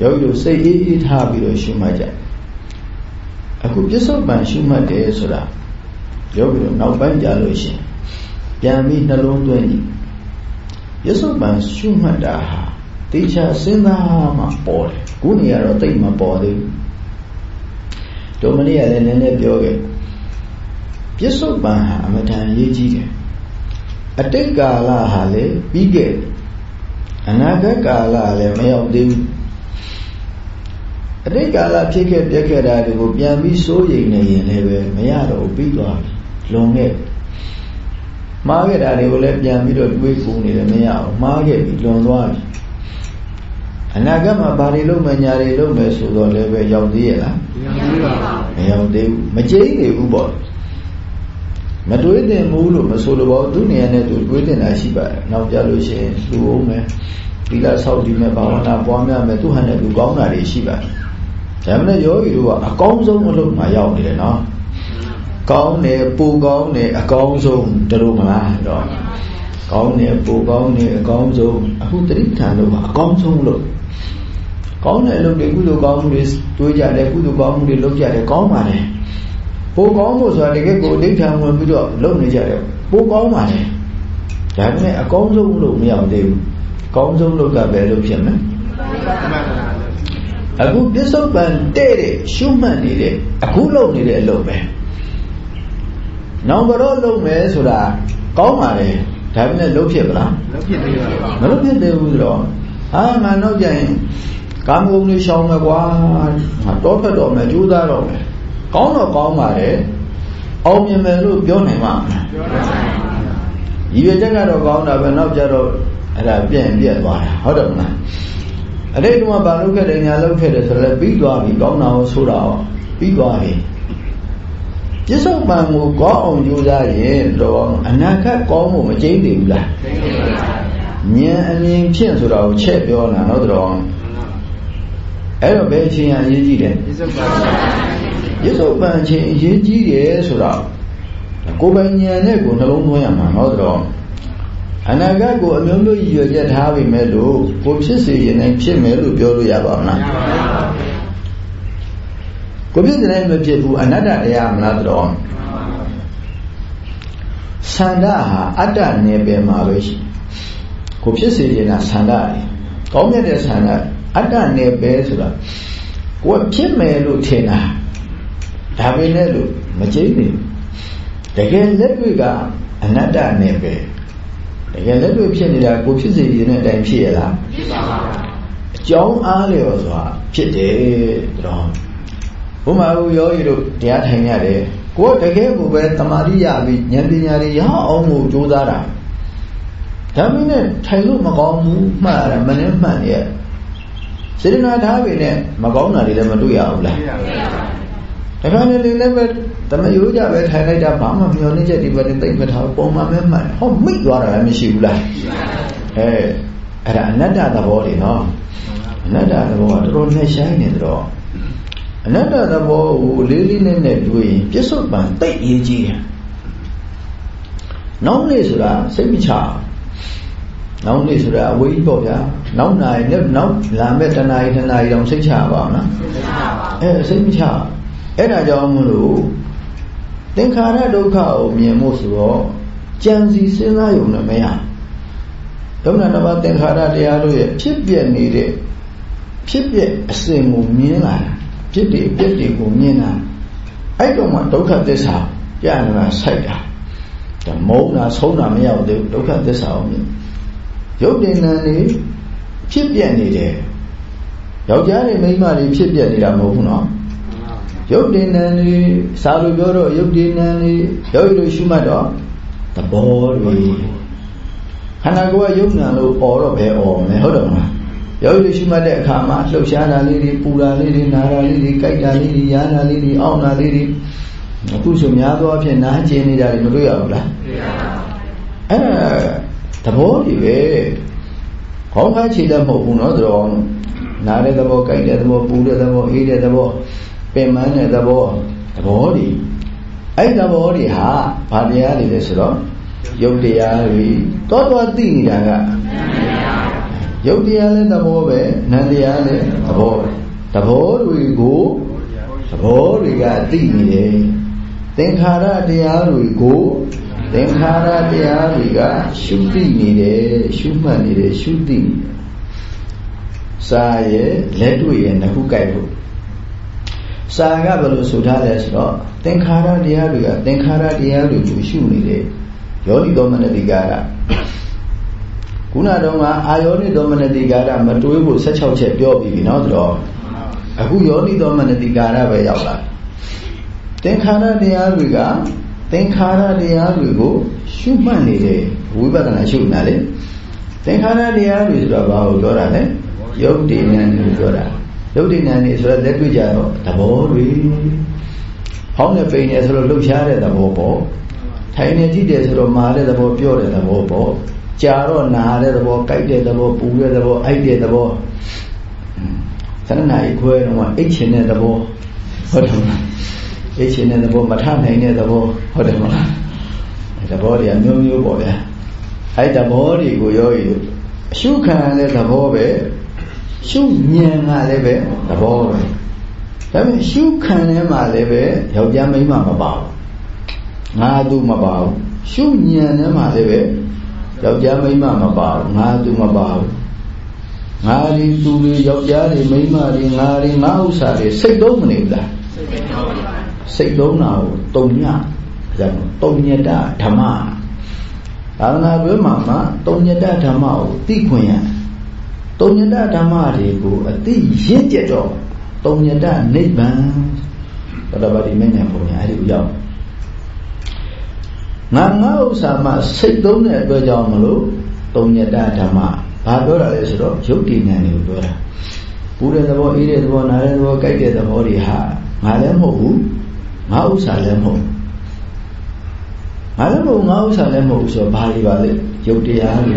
S1: ယောဂီတို့စိတ်အေးအေးထားပြီးတော့ရှုမှတ်ကြအခုပြစ္ဆုတ်ပံရှုမှတ်တယ်ဆိုတာယောဂီတို့နောက်ပိုင်းကြာလို့ရှိရင်ပြန်ပြီးနှလုံးသွင်းကြည့် ပြစ္ဆုတ်ပံရှုမှတ်တာဟာတေချာစဉ်းစားမှပေါ်တယ်ခုနေရတော့တိတ်မပေါ်သေးဘူးတို့မနေ့ကလည်းနည်းနည်းပြောခဲ့ပြစ္ဆုတ်ပံဟာအမတန်ရေးကြီးတယ်အတိတ်ကာလဟာလည်းပြီးခဲ့အနာဂတ်ကာလလည်းမရောက်သေးဘူးအတိတ်ကာလဖြစ်ခဲ့ပြက်ခဲ့တာတွေကိုပြန်ပြီးစိုးရိမ်နေရင်လည်းပဲမရတော့ပြီးသွားပြီလွန်ခဲ့ မှားခဲ့တာတွေကိုလည်းပြန်ပြီးတော့တွေးပူနေတယ်မရအောင်မှားခဲ့ပြီလွန်သွားပြီအနာဂတ်မှာဘာတွေလုပ်မယ်ညာတွေလုပ်မယ်ဆိုတော့လည်းပဲရောက်သေးရဲ့လားမရောက်သေးဘူးမကြိမ်းသေးဘူးပေါ့မတွေးတင်ဘူးလို့မဆိုလိုပါဘူးသူနေရာနဲ့သူတွေးတင်တာရှိပါတယ်နောက်ကြလို့ရှိရင်လူအောင်မယ်သီလဆောက်တည်မယ်ဘာဝနာပွားများမယ်သူဟန်နဲ့သူကောင်းတာတွေရှိပါတယ်ဒါမှမဟုတ်ယောဂီတို့ကအကောင်းဆုံးအလုပ်မှာရောက်နေတယ်နော် ကောင်းတယ်ပူကောင်းတယ်အကောင်းဆုံးတို့မလားတော့ကောင်းတယ်ပူကောင်းတယ်အကောင်းဆုံးအခုတတိပဋ္ဌာန်လို့ကအကောင်းဆုံးလို့ကောင်းတဲ့အလုပ်တွေကုသိုလ်ကောင်းမှုတွေတွေးကြတယ်ကုသိုလ်ကောင်းမှုတွေလုပ်ကြတယ်ကောင်းပါလေပိုကောင်းဖို့ဆိုတာတကယ်ကိုအဋ္ဌာန်ဝင်ပြီးတော့လုပ်နေကြတယ်ပိုကောင်းပါလေဒါပေမဲ့အကောင်းဆုံးလို့မရောက်သေးဘူးကောင်းဆုံးလို့ကပဲလို့ဖြစ်မယ်အခုပြစ္ဆုတ်ပံတဲ့တဲ့ရှုမှတ်နေတဲ့အခုလုပ်နေတဲ့အလုပ်ပဲ နောက်ကတော့လုပ်မယ်ဆိုတာကောင်းပါလေဒါပေမဲ့လုပ်ဖြစ်ပလား
S3: လုပ်ဖြစ်သေးပါ
S1: ဘူးမလုပ်ဖြစ်သေးဘူးဆိုတော့အာငါနောက်ကြရင်ကာမဂုဏ်တွေရှောင်မယ်ကွာငါတော့ဖက်တော့မယ်ကြိုးစားတော့မယ်ကောင်းတော့ကောင်းပါတယ်အောင်မြင်မယ်လို့ပြောနိုင်မှာမလားပြောနိုင်ပါဘူးရည်ရွယ်ချက်ကတော့ကောင်းတာပဲနောက်ကြတော့အဲ့ဒါပြည့်ပြည့်သွားတာဟုတ်တယ်မလားအဲ့ဒီတော့ဘာလုပ်ခဲ့တယ်ညာလုပ်ခဲ့တယ်ဆိုတော့ပြီးသွားပြီကောင်းတာကိုဆိုတာရောပြီးသွားပြီ ပြစ္ဆုတ်ပံကိုကောင်းအောင်ကြိုးစားရင်တော့အနာဂတ်ကောင်းဖို့မကျိန်းသေးဘူးလားကျိန်းသေးပါဗျာဉာဏ်အမြင်ဖြင့်ဆိုတာကိုချက်ပြောတာနော်တော့အဲ့တော့ဘယ်အချိန်အရေးကြီးတယ်ပြစ္ဆုတ်ပံပြစ္ဆုတ်ပံအချိန်အရေးကြီးတယ်ဆိုတာကိုယ်ပိုင်ဉာဏ်နဲ့ကိုနှလုံးသွင်းရမှာနော်တော့အနာဂတ်ကိုအမျိုးမျိုးရည်ရွယ်ချက်ထားပြီမဲ့လို့ကိုဖြစ်စေရင်လည်းဖြစ်မယ်လို့ပြောလို့ရပါမလားမရပါဘူး ကိုဖြစ်တဲ့မဖြစ်ဘူးအနတ္တတရားမလားတော့ဆန္ဒဟာအတ္တနယ်ပယ်မှာပဲရှိကိုဖြစ်စေရင်ကဆန္ဒလေကောင်းမြတ်တဲ့ဆန္ဒအတ္တနယ်ပယ်ဆိုတာကိုဖြစ်မယ်လို့ထင်တာဒါပဲနဲ့လို့မကျိန်းဘူးတကယ်လက်တွေ့ကအနတ္တနယ်ပယ်တကယ်လက်တွေ့ဖြစ်နေတာကိုဖြစ်စေရတဲ့အတိုင်းဖြစ်ရလားဖြစ်ပါပါအကြောင်းအားလျော်စွာဖြစ်တယ်တော့ ဘုမာဘုယောဂီတို့တရားထိုင်ရတယ်ကိုယ်တကယ်ကိုပဲတမာတိရပြီးဉာဏ်ပညာတွေရအောင်ကိုကြိုးစားတာဒါမင်းနဲ့ထိုင်လို့မကောင်းဘူးမှတ်ရမနဲ့မှတ်နေရစေတနာထားပေနဲ့မကောင်းတာတွေလည်းမတွေ့ရဘူးလားတခါလေလည်းပဲတမယိုးကြပဲထိုင်လိုက်တာဘာမှမျောနေချက်ဒီဘက်နဲ့တိတ်မထားပုံမှန်ပဲမှန်ဟောမိတ်သွားတာလည်းမရှိဘူးလားအဲအဲ့ဒါအနတ္တသဘောတွေနော်အနတ္တသဘောကတော်တော်နဲ့ဆိုင်နေတော့ အနတ္တသဘောကိုလေးလေးနက်နက်တွေ့ရင်ပြစ္ဆုတ်ပံတိတ်ရေးကြီးတယ်နောက်နေ့ဆိုတာစိတ်မချနောက်နေ့ဆိုတာအဝေးပေါ့ဗျာနောက်နိုင်နဲ့နောက်လာမဲ့တနားရီတနားရီတောင်စိတ်ချပါအောင်နော်စိတ်ချပါအဲစိတ်မချအဲ့ဒါကြောင့်မလို့သင်္ခါရဒုက္ခကိုမြင်ဖို့ဆိုတော့ကြံစီစဉ်းစားရုံနဲ့မရဒုက္ခနဘာသင်္ခါရတရားတို့ရဲ့ဖြစ်ပြနေတဲ့ဖြစ်ပြအစဉ်ကိုမြင်လာတာ ဖြစ်တယ်ပြက်တွေကိုမြင်တာအဲ့တော့မှဒုက္ခသစ္စာပြန်လာဆိုင်တာဒါမုန်းတာဆုံးတာမရောက်သေးဘူးဒုက္ခသစ္စာကိုမြင်ရုပ်တင်နံနေဖြစ်ပြနေတယ်ယောက်ျားတွေမိန်းမတွေဖြစ်ပြနေတာမဟုတ်ဘူးနော်ရုပ်တင်နံနေစာလိုပြောတော့ရုပ်တင်နံနေယောဂီတို့ရှုမှတ်တော့သဘောတွေခန္ဓာကိုယ်ကရုပ်နံလို့អော်တော့ဘယ်អော်မလဲဟုတ်တယ်မလား ယောဂီရှိမှတ်တဲ့အခါမှာလှုပ်ရှားတာလေးတွေပူတာလေးတွေနာတာလေးတွေကြိုက်တာလေးတွေရားတာလေးတွေအောင့်တာလေးတွေအခုဆိုများသောအားဖြင့်နားကျင်နေတာတွေမတွေ့ရဘူးလားတွေ့ရပါဘူးအဲ့ဒါသဘောကြီးပဲခေါင်းခါခြေလည်းမဟုတ်ဘူးနော်တော်နားတဲ့သဘောကြိုက်တဲ့သဘောပူတဲ့သဘောအေးတဲ့သဘောပင်ပန်းတဲ့သဘောသဘောတွေအဲ့သဘောတွေဟာဘာတရားတွေလဲဆိုတော့ယုတ်တရားတွေတောတော်သိနေတာက ရုပ်တရားလည်းသဘောပဲနာမ်တရားလည်းသဘောပဲသဘောတွေကိုသဘောတွေကသိနေတယ်သင်္ခါရတရားတွေကိုသင်္ခါရတရားတွေကရှုသိနေတယ်ရှုမှတ်နေတယ်ရှုသိနေတယ်စာရဲ့လက်တွေ့ရဲ့နှစ်ခုကြိုက်ဖို့စာကဘယ်လိုဆိုထားလဲဆိုတော့သင်္ခါရတရားတွေကသင်္ခါရတရားတွေကိုရှုနေတယ်ယောနိသောမနတိကာရ ခုနတော့ကအာယောနိသောမနတိကာရမတွေးဖို့16ချက်ပြောပြီးပြီเนาะဆိုတော့အခုယောနိသောမနတိကာရပဲရောက်လာသင်္ခါရတရားတွေကသင်္ခါရတရားတွေကို ရှုမှတ်နေတယ်ဝိပဿနာရှုနာလေသင်္ခါရတရားတွေဆိုတာဘာကိုပြောတာလဲယုတ်တိဉာဏ်ကိုပြောတာယုတ်တိဉာဏ်นี่ဆိုတော့လက်တွေ့ကြတော့သဘောတွေဟောင်းနဲ့ပိန်နေဆိုတော့လှုပ်ရှားတဲ့သဘောပေါ့ထိုင်နေကြည့်တယ်ဆိုတော့မာတဲ့သဘောပြောတဲ့သဘောပေါ့ ကြာတော့နာတဲ့သဘောကြိုက်တဲ့သဘောပူတဲ့သဘောအိုက်တဲ့သဘောသရဏာကြီးခွဲတော့အိတ်ချင်တဲ့သဘောဟုတ်တယ်မလားအိတ်ချင်တဲ့သဘောမထနိုင်တဲ့သဘောဟုတ်တယ်မလားသဘောတွေကမျိုးမျိုးပေါ့ဗျာအဲ့သဘောတွေကိုရောရည်အရှုခံတဲ့သဘောပဲရှုဉဏ်ကလည်းပဲသဘောပဲဒါပေမဲ့ရှုခံထဲမှာလည်းပဲယောက်ျားမိန်းမမပါဘူးငါသူမပါဘူးရှုဉဏ်ထဲမှာလည်းပဲ ယောက်ျားမိန်းမမပါဘူးငါသူမပါဘူးငါဒီသူတွေယောက်ျားတွေမိန်းမတွေငါတွေငါဥစ္စာတွေစိတ်သုံးမနေဘူးလားစိတ်သုံးတာကိုတုံညဒါတုံညတဓမ္မသာသနာ့ဘွဲမှာမှတုံညတဓမ္မကိုသိခွင့်ရတုံညတဓမ္မတွေကိုအတိရင့်ကျက်တော့တုံညတနိဗ္ဗာန်သတ္တဗတိမဉ္ဇဉ်ပုံညာအဲ့ဒီကိုရောက် ငါငါဥစ္စာမှစိတ်သုံးတဲ့အတွက်ကြောင့်မလို့တုံညတဓမ္မဘာပြောတာလဲဆိုတော့ယုတ်တိဉာဏ်ကိုပြောတာပူတဲ့သဘောအေးတဲ့သဘောနားတဲ့သဘောကြိုက်တဲ့သဘောတွေဟာငါလည်းမဟုတ်ဘူးငါဥစ္စာလည်းမဟုတ်ငါလည်းမဟုတ်ငါဥစ္စာလည်းမဟုတ်ဆိုတော့ဘာတွေပါလဲယုတ်တရားတွေ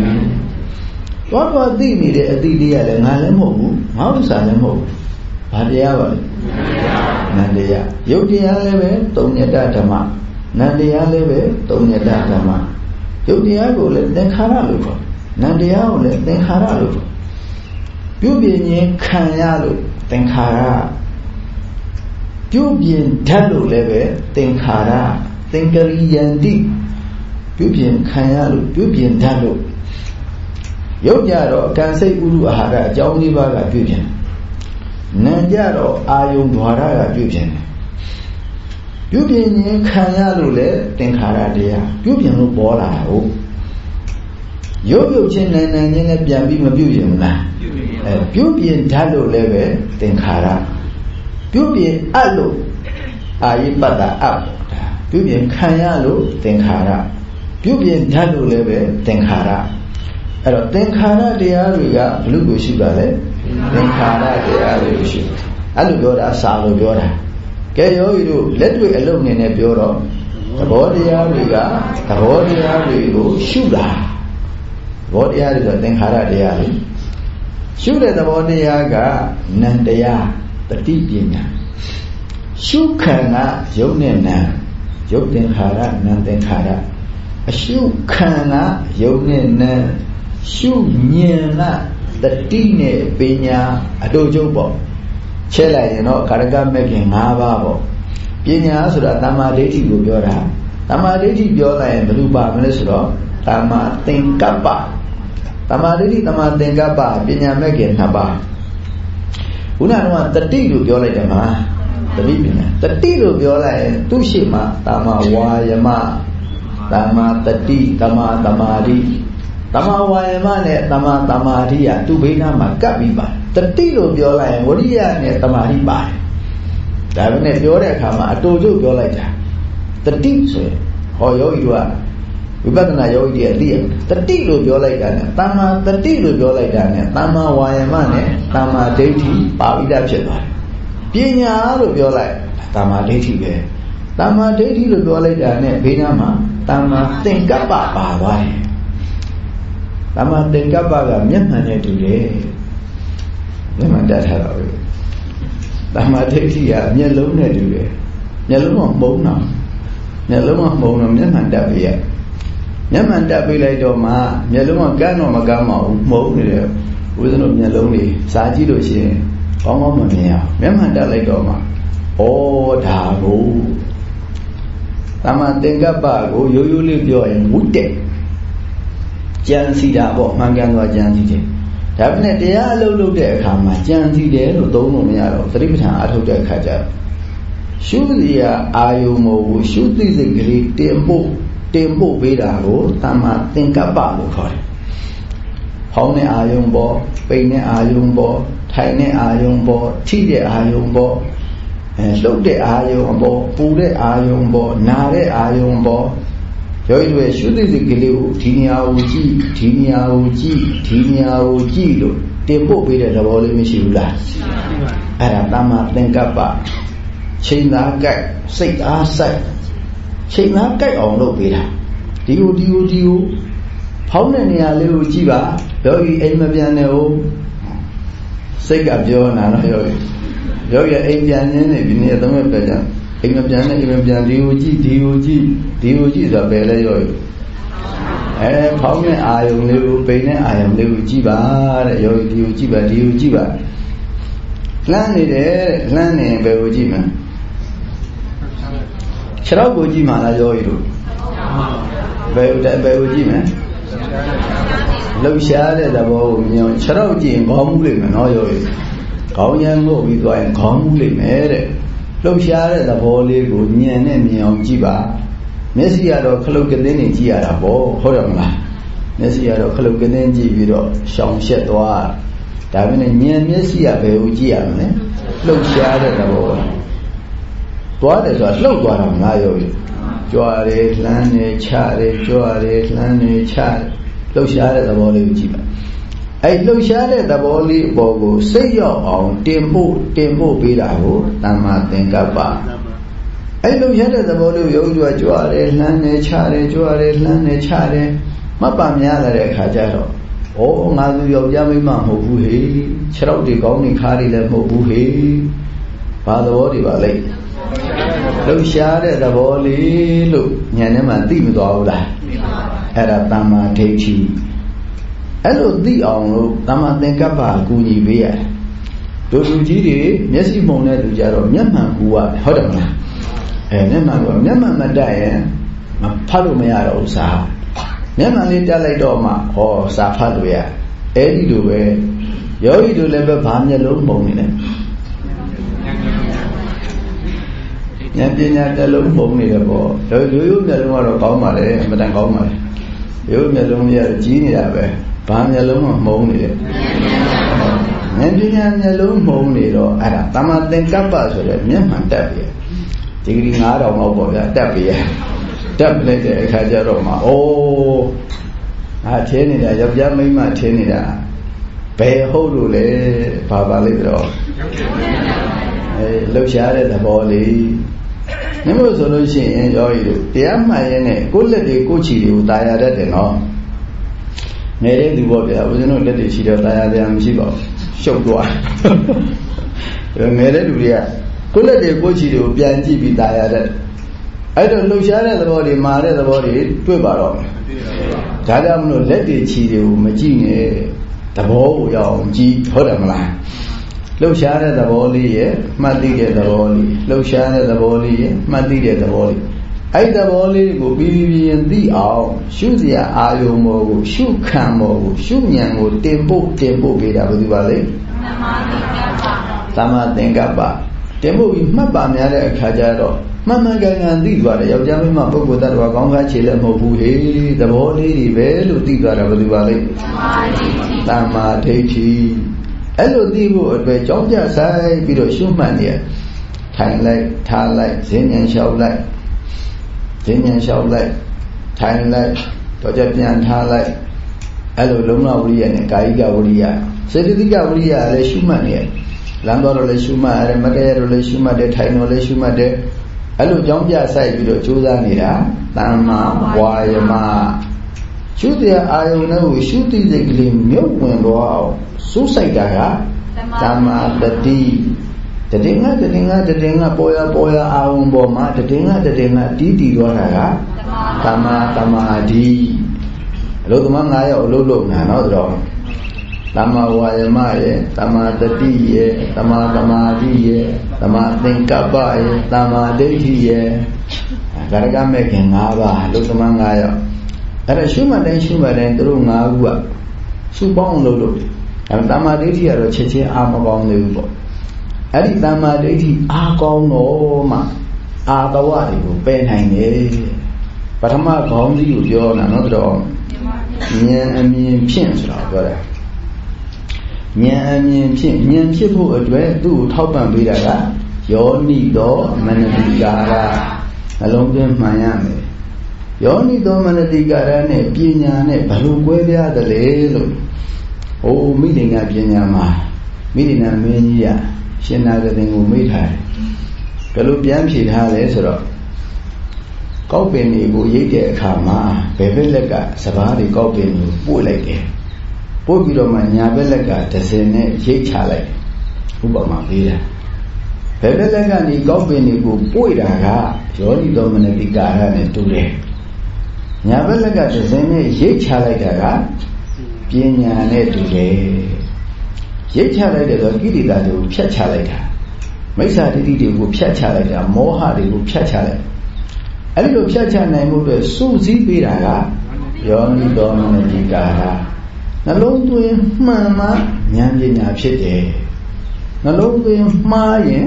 S1: တော့တော့သိနေတဲ့အတိတရားလည်းငါလည်းမဟုတ်ဘူးငါဥစ္စာလည်းမဟုတ်ဘာတရားပါလဲနန္တရားယုတ်တရားလည်းပဲသုံးညတဓမ္မ နန္တရားလည်းပဲသုံးညတဓမ္မယုတ်တရားကိုလည်းသင်္ခါရလို့ခေါ်နန္တရားကိုလည်းသင်္ခါရလို့ခေါ်ပြုပြင်ခြင်းခံရလို့သင်္ခါရပြုပြင်ဓာတ်လို့လည်းပဲသင်္ခါရသင်္ကရိယန္တိပြုပြင်ခံရလို့ပြုပြင်ဓာတ်လို့ရုပ်ကြတော့ကံစိတ်ဥရုအာဟာရအကြောင်းလေးပါးကပြုပြင်နာကြတော့အာယုံဓာရကပြုပြင်တယ် ပြုပြင်ခြင်းခံရလို့လေသင်္ခါရတရားပြုပြင်လို့ပေါ်လာတာဟုတ်ရုပ်ပြုတ်ခြင်းနိုင်နိုင်ခြင်းနဲ့ပြန်ပြီးမပြုပြင်ဘူးလားအဲပြုပြင်ဓာတ်လို့လည်းပဲသင်္ခါရပြုပြင်အပ်လို့အာယိပတ္တအပ်ဒါပြုပြင်ခံရလို့သင်္ခါရပြုပြင်ဓာတ်လို့လည်းပဲသင်္ခါရအဲ့တော့သင်္ခါရတရားတွေကဘလို့ကိုရှိပါလဲသင်္ခါရတရားတွေရှိအဲ့လိုပြောတာစာလို့ပြောတာ ကဲယောဂီတို့လက်တွေ့အလုပ်နေနဲ့ပြောတော့သဘောတရားတွေကသဘောတရားတွေကိုရှုတာသဘောတရားတွေဆိုသင်္ခါရတရားလေရှုတဲ့သဘောတရားကနံတရားတတိပညာရှုခံကယုတ်နဲ့နံယုတ်သင်္ခါရနံသင်္ခါရအရှုခံကယုတ်နဲ့နံရှုမြင်ကတတိနဲ့ပညာအတူချုပ်ပေါ့ ချဲ့လိုက်ရင်တော့ကာရကမဲ့ခင်၅ပါးပေါ့ပညာဆိုတာတမ္မာဒိဋ္ဌိကိုပြောတာတမ္မာဒိဋ္ဌိပြောလိုက်ရင်ဘယ်လိုပါမလဲဆိုတော့တမ္မာသင်္ကပ္ပတမ္မာဒိဋ္ဌိတမ္မာသင်္ကပ္ပပညာမဲ့ခင်နှစ်ပါးခုနကတော့တတိလို့ပြောလိုက်တယ်မှာတတိပညာတတိလို့ပြောလိုက်ရင်သူရှိမှတမ္မာဝါယမတမ္မာတတိတမ္မာသမာဓိတမ္မာဝါယမနဲ့တမ္မာသမာဓိကသူ့ဘိနာမှာကပ်ပြီးပါ တတိလို့ပြောလိုက်ရင်ဝရိယနဲ့တမာဓိပါတယ်ဒါပေမဲ့ပြောတဲ့အခါမှာအတူတူပြောလိုက်တာတတိဆိုရင်ဟောယောဂီတို့ကဝိပဿနာယောဂီတွေအသိရတတိလို့ပြောလိုက်တာနဲ့တမ္မာတတိလို့ပြောလိုက်တာနဲ့တမ္မာဝါယမနဲ့တမ္မာဒိဋ္ဌိပါဠိတဖြစ်သွားတယ်ပညာလို့ပြောလိုက်တမ္မာဒိဋ္ဌိပဲတမ္မာဒိဋ္ဌိလို့ပြောလိုက်တာနဲ့ဘေးနားမှာတမ္မာသင်္ကပ္ပပါသွားတယ်တမ္မာသင်္ကပ္ပကမျက်မှန်နဲ့တူတယ် မျက်မှန်တတ်ထားတာပဲတမ္မာဒိဋ္ဌိကမျက်လုံးနဲ့တူတယ်မျက်လုံးကမုံတော့မျက်လုံးကမုံတော့မျက်မှန်တတ်ပြရမျက်မှန်တတ်ပြလိုက်တော့မှမျက်လုံးကကန်းတော့မကန်းမအောင်မုံနေတယ်ဦးဇင်းတို့မျက်လုံးတွေစားကြည့်လို့ရှိရင်ကောင်းကောင်းမမြင်အောင်မျက်မှန်တက်လိုက်တော့မှဩဒါကိုတမန်သင်္ကပ္ပကိုရိုးရိုးလေးပြောရင်ဝိတက်ကြံစီတာပေါ့မှန်ကန်စွာကြံစီခြင်း ဒါပေမဲ့တရားအလုပ်လုပ်တဲ့အခါမှာကြံစီတယ်လို့သုံးလို့မရတော့သတိပဋ္ဌာန်အထုတ်တဲ့အခါကျတော့ရှုစီရအာယုံမဟုတ်ရှုသိစိတ်ကလေးတင်ဖို့တင်ဖို့ပေးတာကိုတမ္မာသင်္ကပ္ပလို့ခေါ်တယ်။ဟောင်းတဲ့အာယုံပေါ်ပိန်တဲ့အာယုံပေါ်ထိုင်တဲ့အာယုံပေါ်ထိတဲ့အာယုံပေါ်အဲလှုပ်တဲ့အာယုံပေါ်ပူတဲ့အာယုံပေါ်နာတဲ့အာယုံပေါ် ယောဂီတို့ရှုသိစိတ်ကလေးကိုဒီနေရာကိုကြည့်ဒီနေရာကိုကြည့်ဒီနေရာကိုကြည့်လို့တင်ဖို့ပေးတဲ့သဘောလေးမရှိဘူးလားရှိပါဘူးအဲ့ဒါတမ္မာသင်္ကပ္ပချိန်သားကြိုက်စိတ်အားဆိုင်ချိန်သားကြိုက်အောင်လုပ်ပေးတာဒီကိုဒီကိုဒီကိုဖောင်းတဲ့နေရာလေးကိုကြည့်ပါယောဂီအိမ်မပြန်နဲ့ဟုတ်စိတ်ကပြောနာတော့ယောဂီယောဂီအိမ်ပြန်နေနေဒီနေ့သုံးရက်ပြန်ကြ အိမ်မပြန်နဲ့အိမ်မပြန်ဒီကိုကြည့်ဒီကိုကြည့်ဒီကိုကြည့်ဆိုတာပဲလဲယောဂီအဲဖောင်းတဲ့အာယုံလေးကိုပိန်တဲ့အာယုံလေးကိုကြည့်ပါတဲ့ယောဂီဒီကိုကြည့်ပါဒီကိုကြည့်ပါလှမ်းနေတယ်လှမ်းနေဘယ်ကိုကြည့်မှာခြေတော့ကိုကြည့်မှာလားယောဂီတို့ဘယ်ဘယ်ကိုကြည့်မှာလှုပ်ရှားတဲ့သဘောကိုမြင်ခြေတော့ကြည့်ရင်ခေါင်းမှုလိမ့်မယ်နော်ယောဂီခေါင်းရမ်းလို့ပြီးသွားရင်ခေါင်းမှုလိမ့်မယ်တဲ့ လှုပ်ရှားတဲ့သဘောလေးကိုညံနဲ့မြင်အောင်ကြည့်ပါမျက်စိကတော့ခလုတ်ကတင်းနေကြည့်ရတာပေါ့ဟုတ်တယ်မလားမျက်စိကတော့ခလုတ်ကတင်းကြည့်ပြီးတော့ရှောင်ရှက်သွားဒါပေမဲ့ဉာဏ်မျက်စိကဘယ်ကိုကြည့်ရမလဲလှုပ်ရှားတဲ့သဘောသွားတယ်ဆိုတာလှုပ်သွားတာမလားယောဂီကြွားတယ်လှမ်းတယ်ချတယ်ကြွားတယ်လှမ်းတယ်ချတယ်လှုပ်ရှားတဲ့သဘောလေးကိုကြည့်ပါ အဲ့လှုပ်ရှားတဲ့သဘောလေးအပေါ်ကိုစိတ်ရောက်အောင်တင်ဖို့တင်ဖို့ပေးတာကိုတမ္မာသင်္ကပ္ပအဲ့လှုပ်ရှားတဲ့သဘောလေးကိုယုံကြွကြွားတယ်လှမ်းတယ်ချတယ်ကြွားတယ်လှမ်းတယ်ချတယ်မပန်များလာတဲ့အခါကျတော့ဩငါသူယောက်ျားမိန်းမမဟုတ်ဘူးဟေခြေထောက်တွေကောင်းနေခါးတွေလည်းမဟုတ်ဘူးဟေဘာသဘောတွေပါလဲလှုပ်ရှားတဲ့သဘောလေးလို့ဉာဏ်ထဲမှာသိမသွားဘူးလားအဲ့ဒါတမ္မာဒိဋ္ဌိ အဲ့လိုသိအောင်လို့တမ္မာသင်္ကပ္ပကူညီပေးရတယ်တို့လူကြီးတွေမျက်စိမှုံတဲ့လူကြတော့မျက်မှန်ကူရတယ်ဟုတ်တယ်မလားအဲမျက်မှန်ကူမျက်မှန်မတတ်ရင်မဖတ်လို့မရတော့ဘူးစားမျက်မှန်လေးတက်လိုက်တော့မှဟောစာဖတ်လို့ရအဲ့ဒီလိုပဲယောဂီတို့လည်းပဲဘာမျက်လုံးပုံနေလဲဉာဏ်ပညာတစ်လုံးပုံနေတယ်ပေါ့ရိုးရိုးမျက်လုံးကတော့ကောင်းပါလေအမတန်ကောင်းပါလေရိုးမျက်လုံးကြီးကြီးနေတာပဲ ဘာမျက်လုံးမှမုံနေတယ်ဉာဏ်ပညာမျက်လုံးမုံနေတော့အဲ့ဒါတမသင်္ကပ္ပဆိုတဲ့မျက်မှန်တက်ပြီဒီဂရီ9000လောက်ပေါ့ဗျာတက်ပြီတက်ပလိုက်တဲ့အခါကျတော့မှအိုးအာထင်းနေတာယောက်ျားမိန်းမထင်းနေတာဘယ်ဟုတ်လို့လဲဘာပါလိမ့်တော့အဲလှုပ်ရှားတဲ့သဘောလေးမြမို့ဆိုလို့ရှိရင်ယောဂီတို့တရားမှန်ရင်နဲ့ကိုယ်လက်တွေကိုယ်ချီတွေကိုตายရတတ်တယ်နော် ငယ်တဲ့သူပေါ့ဗျာဦးဇင်းတို့လက်တွေရှိတော့တရားတရားမရှိပါဘူးရှုပ်သွားငယ်တဲ့လူတွေကကိုယ်လက်တွေကိုယ်ချီတွေကိုပြန်ကြည့်ပြီးတရားတဲ့အဲ့တော့လှုပ်ရှားတဲ့သဘောတွေမာတဲ့သဘောတွေတွေ့ပါတော့မယ်ဒါကြောင့်မလို့လက်တွေချီတွေကိုမကြည့်နဲ့သဘောကိုရအောင်ကြည့်ဟုတ်တယ်မလားလှုပ်ရှားတဲ့သဘောလေးရဲ့မှတ်သိတဲ့သဘောလေးလှုပ်ရှားတဲ့သဘောလေးရဲ့မှတ်သိတဲ့သဘောလေး အဲ့သဘောလေးကိုပြီးပြီးပြင်းသိအောင်ရှုစရာအာယုံမောကိုရှုခံမောကိုရှုဉဏ်ကိုတင်ဖို့တင်ဖို့ပေးတာဘယ်သူပါလဲသမသင်္ကပ္ပတင်ဖို့ပြီးမှတ်ပါများတဲ့အခါကျတော့မှန်မှန်ကန်ကန်သိသွားတယ်ယောက်ျားမိန်းမပုဂ္ဂိုလ်တ attva ကောင်းကားခြေလည်းမဟုတ်ဘူးဟေးသဘောလေးတွေပဲလို့သိသွားတာဘယ်သူပါလဲသမာဓိဋ္ဌိအဲ့လိုသိဖို့အတွက်ကြောင်းကြဆိုင်ပြီးတော့ရှုမှတ်နေရထိုင်လိုက်ထားလိုက်ဈဉ္ဉံလျှောက်လိုက် ဈဉ္ဉံလျှောက်လိုက်ထိုင်လိုက်တော့ကြပြန်ထားလိုက်အဲ့လိုလုံးဝဝိရိယနဲ့ကာယကဝိရိယစေတသိကဝိရိယလည်းရှုမှတ်နေရလမ်းတော်လည်းရှုမှတ်ရတယ်မကရတော့လည်းရှုမှတ်တယ်ထိုင်တော်လည်းရှုမှတ်တယ်အဲ့လိုကြောင်းပြဆိုင်ပြီးတော့ကြိုးစားနေတာတမ္မာဝါယမရှုတရားအာယုန်နဲ့ကိုရှုတိစိတ်ကလေးမြုပ်ဝင်သွားအောင်စူးစိုက်တာကတမ္မာတတိ တတိငါတတိငါတတိငါပေါ်ရပေါ်ရအာယုန်ပေါ်မှာတတိငါတတိငါတီးတီသွားတာကတမ္မာတမာတိအလို့သမား9ယောက်အလုပ်လုပ်နေတာနော်တော့တမ္မာဝါယမရဲ့တမ္မာတတိရဲ့တမ္မာသမာဓိရဲ့တမ္မာသင်္ကပ္ပရဲ့တမ္မာဒိဋ္ဌိရဲ့ဂရကမဲ့ခင်၅ပါးလို့သမား၅ယောက်အဲ့ဒါရှုမှတ်တိုင်းရှုမှတ်တိုင်းသူတို့၅ခုကစုပေါင်းလို့လို့အဲ့တမ္မာဒိဋ္ဌိကတော့ချက်ချင်းအာမကောင်းသေးဘူးပေါ့ အဲ့ဒီတမ္မာဒိဋ္ဌိအာကောင်းတော့မှအာတဝတွေကိုပယ်နိုင်တယ်ပထမခေါင်းကြီးကိုပြောတာနော်တော့ဉာဏ်အမြင်ဖြင့်ဆိုတာပြောတာဉာဏ်အမြင်ဖြင့်ဉာဏ်ဖြစ်ဖို့အတွက်သူ့ကိုထောက်ပံ့ပေးတာကယောနိတော်မနတိကာရနှလုံးသွင်းမှန်ရမယ်ယောနိတော်မနတိကာရနဲ့ပညာနဲ့ဘယ်လိုကွဲပြားသလဲလို့ဟိုမိဒိဏပညာမှာမိဒိဏမင်းကြီးက ရှင်နာဂတင်ကိုမိထားတယ်ဘယ်လိုပြန်ဖြေထားလဲဆိုတော့ကောက်ပင်တွေကိုရိတ်တဲ့အခါမှာဘယ်ဘက်လက်ကစဘာတွေကောက်ပင်ကိုပို့လိုက်တယ်ပို့ပြီးတော့မှညာဘက်လက်ကဒဇင်နဲ့ရိတ်ချလိုက်ဥပမာပေးတာဘယ်ဘက်လက်ကနေကောက်ပင်တွေကိုပွေတာကယောနိတော်မနတိကာရနဲ့တူတယ်ညာဘက်လက်ကဒဇင်နဲ့ရိတ်ချလိုက်တာကပညာနဲ့တူတယ် ရိတ်ချလိုက်တဲ့ဆိုကိရိတာတွေကိုဖြတ်ချလိုက်တာမိစ္ဆာဒိဋ္ဌိတွေကိုဖြတ်ချလိုက်တာမောဟတွေကိုဖြတ်ချလိုက်အဲ့လိုဖြတ်ချနိုင်မှုအတွက်စုစည်းပေးတာကယောနိတော်မနတိကာရနှလုံးသွင်းမှန်မှဉာဏ်ပညာဖြစ်တယ်နှလုံးသွင်းမှားရင်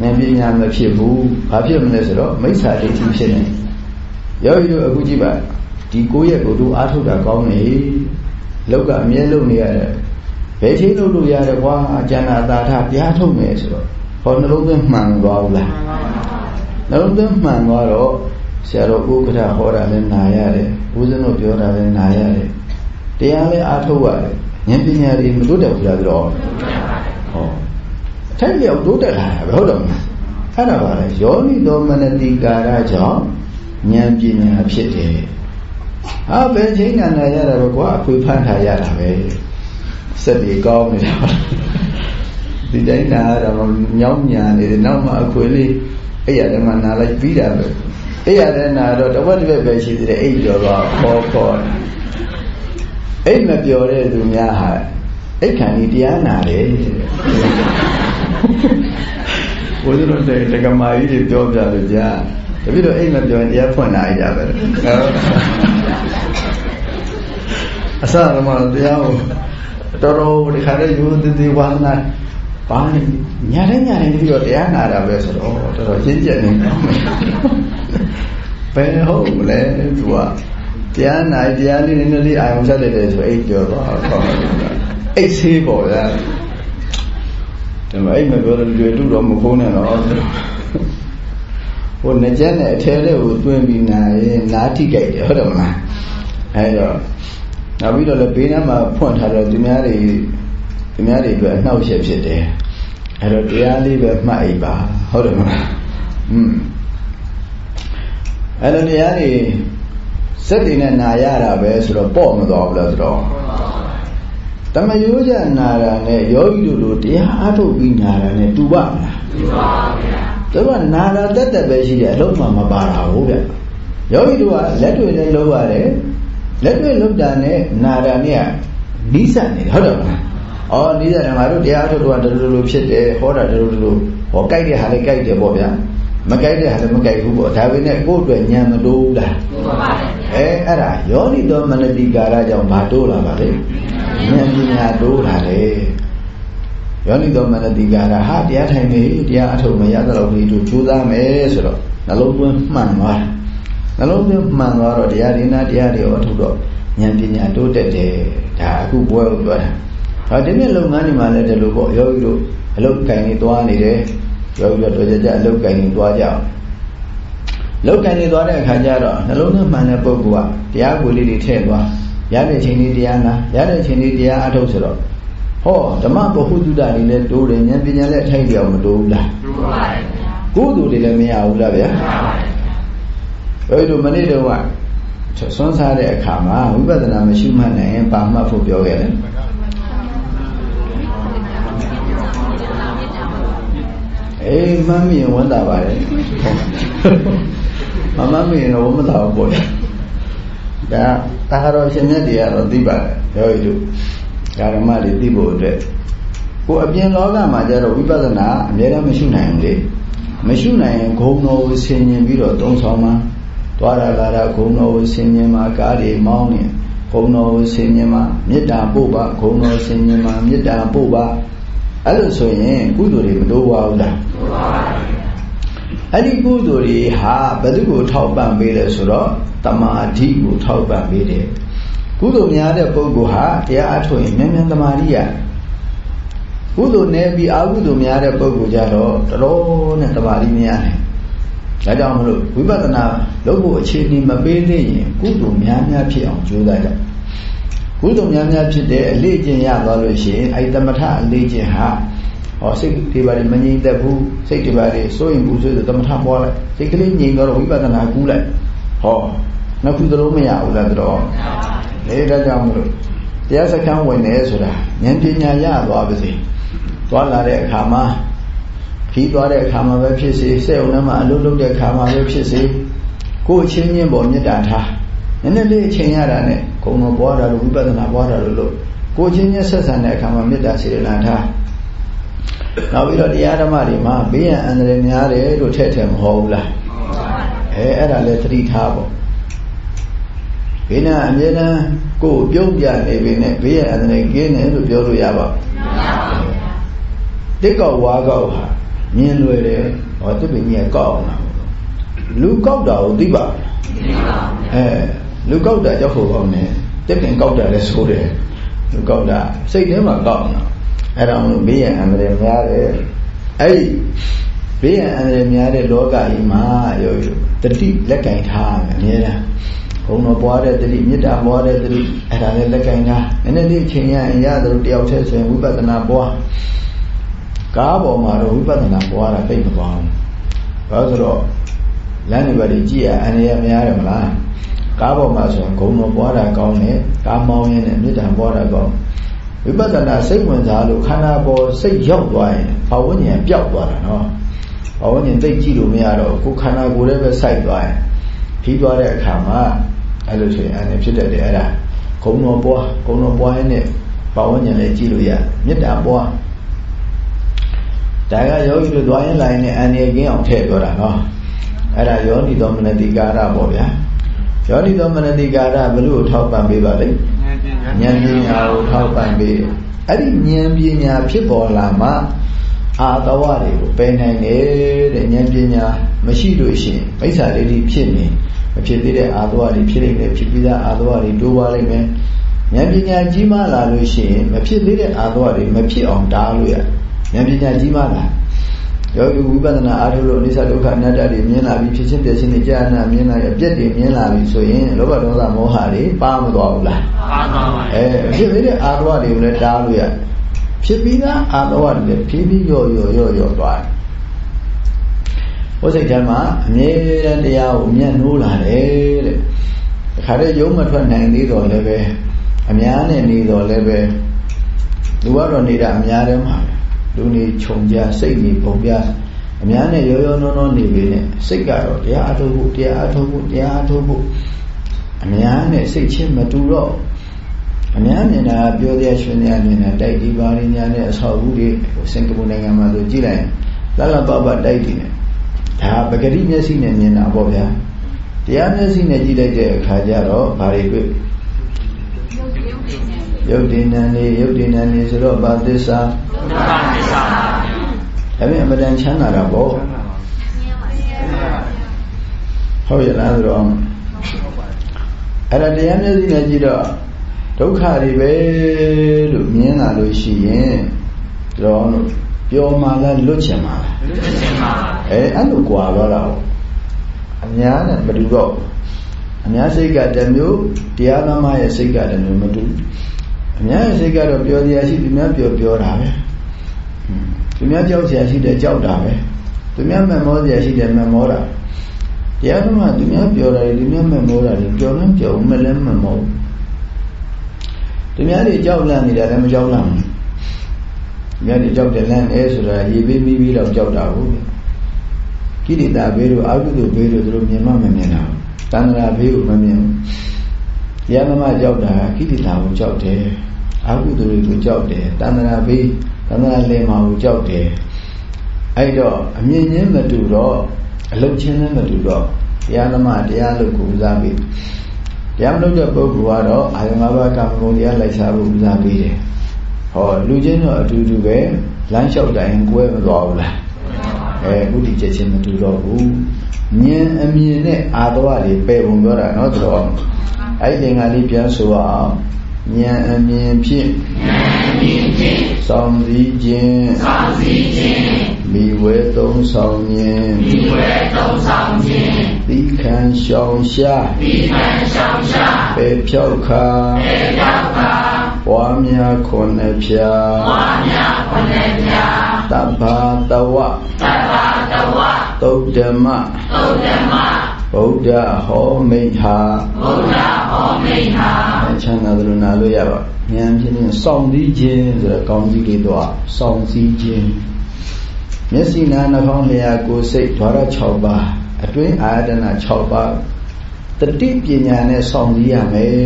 S1: ဉာဏ်ပညာမဖြစ်ဘူးဘာဖြစ်မလဲဆိုတော့မိစ္ဆာဒိဋ္ဌိဖြစ်နေယောဂီတို့အခုကြည့်ပါဒီကိုယ့်ရဲ့ကိုယ်တို့အားထုတ်တာကောင်းနေလောက်ကအမြဲလုပ်နေရတဲ့ ဘယ်ချိန်လို့လို့ရတယ်ကွာအကျဉ်းသာထတရားထုတ်မယ်ဆိုတော့ဟောနှလုံးသွင်းမှန်သွားဘူးလားနှလုံးသွင်းမှန်သွားတော့ဆရာတော်ဥက္ကဋ္ဌဟောတာလည်းနာရတယ်ဦးဇင်းတို့ပြောတာလည်းနာရတယ်တရားလည်းအားထုတ်ရတယ်ဉာဏ်ပညာတွေမတိုးတက်ဘူးလားဆိုတော့ဟောအထက်လျောက်တိုးတက်လာတာပဲဟုတ်တယ်မလားအဲ့ဒါပါလေယောနိသောမနတိကာရကြောင့်ဉာဏ်ပညာဖြစ်တယ်ဟာဘယ်ချိန်နာနာရတာပဲကွာအခွေဖန်ထားရတာပဲ စက်တွေကောင်းနေတာဒီတိုင်းနာရတော့ညောင်းညာနေတယ်နောက်မှအခွေလေးအဲ့ရတယ်မှနာလိုက်ပြီးတာပဲအဲ့ရတယ်နာတော့တဝက်တစ်ပတ်ပဲရှိသေးတယ်အိပ်ကျော်တော့ခေါ်ခေါ်အိပ်မပြောတဲ့သူများဟာအိတ်ခံဒီတရားနာတယ်ဘုရားတို့တဲ့တက္ကမကြီးတွေပြောပြလို့ကြာတပိတော့အိမ်မပြောရင်တရားဖွင့်လာကြပဲအစကမှတရားကို တော်တော်ဒီခါလေးယူတည်တည်ဝါနာဘာလဲညာတဲ့ညာတဲ့ပြီးတော့တရားနာတာပဲဆိုတော့တော်တော်ရှင်းကျက်နေကောင်းမယ်ဘယ်ဟုတ်မလဲသူကတရားနာတရားလေးနည်းနည်းလေးအာရုံဆက်တယ်ဆိုအိတ်ပြောတော့ကောင်းတယ်အိတ်သေးပေါ်ရဒါပေမဲ့အိတ်မပြောလို့တွေ့လို့တော့မဖုံးနဲ့တော့ဟိုငကြက်နဲ့အထဲလေးကိုတွင်းပြီးနာရင်နားထိကြိုက်တယ်ဟုတ်တယ်မလားအဲတော့ နောက်ပြီးတော့လည်းဘေးနားမှာဖွင့်ထားတော့သူများတွေသူများတွေအတွက်အနှောက်အယှက်ဖြစ်တယ်အဲတော့တရားလေးပဲမှတ်အိပ်ပါဟုတ်တယ်မလားอืมအဲတော့တရားတွေစက်တွေနဲ့နာရတာပဲဆိုတော့ပေါ့မသွားဘူးလားဆိုတော့တမယောဇနာတာနဲ့ယောဂီတို့လိုတရားအားထုတ်ပြီးနာတာနဲ့တူပါမလားတူပါဗျာသူကနာတာတက်တက်ပဲရှိတယ်အလုံးမှမပါတာဟုတ်ဗျယောဂီတို့ကလက်တွေနဲ့လုံးရတယ် လက်တွေလုံးတာနဲ့နာတာနဲ့နီးစပ်နေတယ်ဟုတ်တယ်မလားအော်နီးစပ်တယ်ငါတို့တရားထုတ်တော့တလူလူဖြစ်တယ်ဟောတာတလူလူဟောကြိုက်တဲ့ဟာလည်းကြိုက်တယ်ပေါ့ဗျာမကြိုက်တဲ့ဟာလည်းမကြိုက်ဘူးပေါ့ဒါပေမဲ့ကိုယ့်အတွက်ညံမတိုးလားတိုးပါပါအဲအဲ့ဒါယောနိတော်မနတိကာရကြောင့်မတိုးလာပါလေဉာဏ်ပညာတိုးလာတယ်ယောနိတော်မနတိကာရဟာတရားထိုင်နေတရားအထုတ်မရတဲ့လောက်လေးတို့ကြိုးစားမယ်ဆိုတော့နှလုံးသွင်းမှန်သွား နှလုံးသွင်းမှန်သွားတော့တရားရင်းနာတရားတွေအထုတ်တော့ဉာဏ်ပညာတိုးတက်တယ်ဒါအခုပွဲကိုပြောတာဟောဒီနေ့လုပ်ငန်းတွေမှာလည်းဒီလိုပေါ့ယောဂီတို့အလုပ်ကံတွေသွားနေတယ်ယောဂီတို့တော်ကြကြအလုပ်ကံတွေသွားကြအောင်လောက်ကံနေသွားတဲ့အခါကျတော့နှလုံးသွင်းမှန်တဲ့ပုဂ္ဂိုလ်ကတရားကိုလေးတွေထည့်သွားရတဲ့ချိန်လေးတရားနာရတဲ့ချိန်လေးတရားအထုတ်ဆိုတော့ဟောဓမ္မဘဟုတုဒ္ဒတွေလည်းတိုးတယ်ဉာဏ်ပညာလည်းထိုက်ပြောင်မတိုးဘူးလားတိုးပါတယ်ဗျာကိုယ်သူတွေလည်းမရဘူးလားဗျာမှန်ပါတယ် ဘယ်လိုမနေ့တော့ကဆွမ်းစားတဲ့အခါမှာဝိပဿနာမရှိမှနိုင်ရင်ပါမှတ်ဖို့ပြောခဲ့တယ်အေးမှတ်မိရင်ဝန်တာပါတယ်မမမိရင်တော့ဝန်မတာဘူးပေါ့ဒါတာကတော့ရှင်မြတ်တွေကတော့သိပါတယ်ပြောရည်ဓမ္မတွေသိဖို့အတွက်ကိုအပြင်လောကမှာကျတော့ဝိပဿနာအများကြီးမရှိနိုင်ဘူးလေမရှိနိုင်ရင်ဂုံတော်ကိုဆင်ញင်ပြီးတော့သုံးဆောင်မှာ သွားရလာတာဂုံတော်ကိုဆင်ញင်မှာကားတွေမောင်းနေဂုံတော်ကိုဆင်ញင်မှာမေတ္တာပို့ပါဂုံတော်ဆင်ញင်မှာမေတ္တာပို့ပါအဲ့လိုဆိုရင်ကုသိုလ်တွေမတိုးပါဘူးလားတိုးပါပါအဲ့ဒီကုသိုလ်တွေဟာဘယ်သူကိုထောက်ပံ့ပေးလဲဆိုတော့တမာဓိကိုထောက်ပံ့ပေးတယ်ကုသိုလ်များတဲ့ပုဂ္ဂိုလ်ဟာတရားအထုတ်ရင်မြန်မြန်တမာဓိရကုသိုလ်နဲ့ပြီးအကုသိုလ်များတဲ့ပုဂ္ဂိုလ်ကြတော့တော်နဲ့တမာဓိများတယ် ဒါကြောင့်မလို့ဝိပဿနာလုပ်ဖို့အခြေအနေမပေးသေးရင်ကုသိုလ်များများဖြစ်အောင်ကြိုးစားကြကုသိုလ်များများဖြစ်တဲ့အလေးကျင့်ရသွားလို့ရှိရင်အဲ့တမထအလေးကျင့်ဟာဟောစိတ်တွေပါမငြိမ်သက်ဘူးစိတ်တွေပါစိုးရင်ဘူးဆိုတော့တမထပေါ်လိုက်စိတ်ကလေးငြိမ်တော့ဝိပဿနာကူးလိုက်ဟောနှစ်ခုသလုံးမရဘူးလားတော့လေဒါကြောင့်မလို့တရားစခန်းဝင်နေဆိုတာဉာဏ်ပညာရသွားပါစေသွားလာတဲ့အခါမှာ ခီးသွားတဲ့အခါမှာပဲဖြစ်စေစက်ုံထဲမှာအလုပ်လုပ်တဲ့အခါမှာပဲဖြစ်စေကိုယ်အချင်းချင်းပေါ်မေတ္တာထားနည်းနည်းလေးအချိန်ရတာနဲ့ကုံတော်ပွားတာလို့ဝိပဿနာပွားတာလို့လို့ကိုယ်ချင်းချင်းဆက်ဆံတဲ့အခါမှာမေတ္တာစေတနာထားနောက်ပြီးတော့တရားဓမ္မတွေမှာဘေးရန်အန္တရာယ်များတယ်လို့ထည့်ထည့်မဟုတ်ဘူးလားအဲအဲ့ဒါလည်းသတိထားပေါ့ဘေးနာအမြဲတမ်းကိုယ်ပြုံးပြနေပြီနဲ့ဘေးရန်အန္တရာယ်ကင်းတယ်လို့ပြောလို့ရပါဘူးတစ်ကောက်ဝါကောက်ဟာ မြင်လွယ်တယ်ဟောတစ်ပင်ကြီးကကောက်အောင်လားလူကောက်တာကိုသိပါအဲလူကောက်တာကြောက်ဖို့ကောင်းတယ်တစ်ပင်ကောက်တာလည်းဆိုးတယ်သူကောက်တာစိတ်ထဲမှာကောက်နေတာအဲ့ဒါမလို့ဘေးရန်အန္တရာယ်များတယ်အဲ့ဒီဘေးရန်အန္တရာယ်များတဲ့လောကကြီးမှာရောတတိလက်ကင်ထားမယ်အများအားဘုံတော်ပွားတဲ့တတိမေတ္တာပွားတဲ့တတိအဲ့ဒါလည်းလက်ကင်ထားနည်းနည်းလေးချိန်ရရင်ရတယ်တယောက်တည်းဆိုရင်ဝိပဿနာပွား ကားပေါ်မှာတော့ဝိပဿနာပွားတာသိမပွားဘူးဘာလို့ဆိုတော့လမ်းတွေပဲကြည့်ရအန္တရာယ်များတယ်မလားကားပေါ်မှာဆိုရင်ဂုံတော်ပွားတာကောင်းတယ်ကားမောင်းရင်းနဲ့မေတ္တာပွားတာကောင်းဝိပဿနာစိတ်ဝင်စားလို့ခန္ဓာပေါ်စိတ်ရောက်သွားရင်ဘာဝဉ္ဉဏ်ပျောက်သွားတာနော်ဘာဝဉ္ဉဏ်သိကြည့်လို့မရတော့ကိုခန္ဓာကိုယ်လည်းပဲစိုက်သွားရင်ဖြီးသွားတဲ့အခါမှာအဲ့လိုဆိုရင်အဲ့ဖြစ်တတ်တယ်အဲ့ဒါဂုံတော်ပွားဂုံတော်ပွားရင်းနဲ့ဘာဝဉ္ဉဏ်လည်းကြည့်လို့ရမေတ္တာပွား ဒါကယောဂီတို့သွားရင်လာရင်လည်းအန္တရာယ်ကင်းအောင်ထည့်ပြောတာနော်အဲ့ဒါယောနိသောမနတိကာရပေါ့ဗျာယောနိသောမနတိကာရဘလို့ထောက်ပံ့ပေးပါလဲဉာဏ်ပညာကိုထောက်ပံ့ပေးအဲ့ဒီဉာဏ်ပညာဖြစ်ပေါ်လာမှအာတဝတွေကိုပယ်နိုင်တယ်တဲ့ဉာဏ်ပညာမရှိလို့ရှိရင်မိစ္ဆာဒိဋ္ဌိဖြစ်နေမဖြစ်သေးတဲ့အာတဝတွေဖြစ်နေတယ်ဖြစ်ပြီးသားအာတဝတွေတိုးပါလိမ့်မယ်ဉာဏ်ပညာကြီးမားလာလို့ရှိရင်မဖြစ်သေးတဲ့အာတဝတွေမဖြစ်အောင်တားလို့ရ ဉာဏ်ပညာကြီးမားလာယောဂီဝိပဿနာအားထုတ်လို့အနိစ္စဒုက္ခအနတ္တတွေမြင်လာပြီးဖြစ်ချင်းပြည့်ချင်းတွေကြာနာမြင်လာရအပြည့်တွေမြင်လာပြီဆိုရင်လောဘဒေါသမောဟတွေပါမသွားဘူးလား
S2: ပါသွားပါ
S1: အဲဖြစ်ပြီးတဲ့အာသဝတွေကိုလည်းတားလို့ရဖြစ်ပြီးသားအာသဝတွေလည်းဖြည်းဖြည်းရော့ရော့ရော့ရော့သွားတယ်ဘုစိတ်ထဲမှာအမြဲတမ်းတရားကိုမျက်နှိုးလာတယ်တဲ့ခါတဲ့ရုံးမထွက်နိုင်သေးတော့လည်းပဲအများနဲ့နေတော့လည်းပဲလူကတော့နေတာအများထဲမှာပဲ လူနေခြုံကြစိတ်နေပုံပြအများနဲ့ရောရောနောနောနေပြီနဲ့စိတ်ကတော့တရားအထုတ်ဖို့တရားအထုတ်ဖို့တရားအထုတ်ဖို့အများနဲ့စိတ်ချင်းမတူတော့အများမြင်တာပြောတရားရှင်တရားမြင်တာတိုက်ဒီပါရင်းညာနဲ့အဆောက်အဦတွေစင်ကာပူနိုင်ငံမှာဆိုကြည့်လိုက်လလပပတိုက်တည်နေဒါပဂတိမျက်စိနဲ့မြင်တာပေါ့ဗျာတရားမျက်စိနဲ့ကြည့်လိုက်တဲ့အခါကျတော့ဘာတွေတွေ့ရုပ်တည်နံနေရုပ်တည်နံနေဆိုတော့ဘာသစ္စာဒုက္ခသစ္စာ ဒါပေမဲ့အမတန်ချမ်းသာတာပေါ့ဟုတ်ရလားဆိုတော့အဲ့ဒါတရားမျက်စိနဲ့ကြည့်တော့ဒုက္ခတွေပဲလို့မြင်လာလို့ရှိရင်တော့ပျော်မှလားလွတ်ချင်မှလားလွတ်ချင်ပါအဲအဲ့လိုကြွာတော့တာအများနဲ့မတူတော့အများစိတ်ကတမျိုးတရားသမားရဲ့စိတ်ကတမျိုးမတူအများရဲ့စိတ်ကတော့ပြောစရာရှိသူများပြောပြောတာပဲ သူများကြောက်စရာရှိတယ်ကြောက်တာပဲသူများမမောစရာရှိတယ်မမောတာတရားသမားသူများပြောတာသူများမမောတာပြောလည်းပြောမလည်းမမောသူများတွေကြောက်လန့်နေတာလည်းမကြောက်လန့်ဘူးသူများတွေကြောက်တယ်လန့်အဲဆိုတာရေပေးမိပြီးတော့ကြောက်တာဟုတ်ကိရိတာဘေးတို့အာဟုတုဘေးတို့သူတို့မြင်မှမမြင်တာတန္တရာဘေးကိုမမြင်ဘူးတရားသမားကြောက်တာကိရိတာကိုကြောက်တယ်အာဟုတုတွေကိုကြောက်တယ်တန္တရာဘေး သမဏလင်မာကိုကြောက်တယ်အဲ့တော့အမြင်ချင်းမတူတော့အလုပ်ချင်းလည်းမတူတော့တရားသမားတရားလို့ကိုဦးစားပေးတရားမလုပ်တဲ့ပုဂ္ဂိုလ်ကတော့အာယုံ၅ပါးကာမဂုဏ်တရားလိုက်စားဖို့ဦးစားပေးတယ်ဟောလူချင်းတော့အတူတူပဲလမ်းလျှောက်တိုင်းကွဲမသွားဘူးလားအဲဥတီချက်ချင်းမတူတော့ဘူးမြင်အမြင်နဲ့အာသဝတွေပယ်ပုံပြောတာနော်ဆိုတော့အဲ့ဒီငါလေးပြန်ဆိုအောင်ဉာဏ်အမြင်ဖြင့်ဉာဏ်အမြင်ဖြင့် စောင့်စည်းခြင်းစောင့်စည်းခြင်းမိဝဲသုံးဆောင်ခြင်းမိဝဲသုံးဆောင်ခြင်းသီခံရှောင်ရှားသီခံရှောင်ရှားပေဖြောက်ခါပေဖြောက်ခါဝါမြာခွန်နှဖြာဝါမြာခွန်နှဖြာတဗ္ဗတဝတဗ္ဗတဝသုဒ္ဓမသုဒ္ဓမဗုဒ္ဓဟောမိတ်ဟာဗုဒ္ဓဟော မိတ်ဟာချမ်းသာသလိုနာလို့ရပါဉာဏ်ဖြင့်စောင့်စည်းခြင်းဆိုတဲ့ကောင်းကြီးလေးတော့စောင့်စည်းခြင်းမျက်စိနာနှာခေါင်းလျှာကိုယ်စိတ်ဓာရ6ပါးအတွင်းအာယတနာ6ပါးတတိပညာနဲ့စောင့်စည်းရမယ်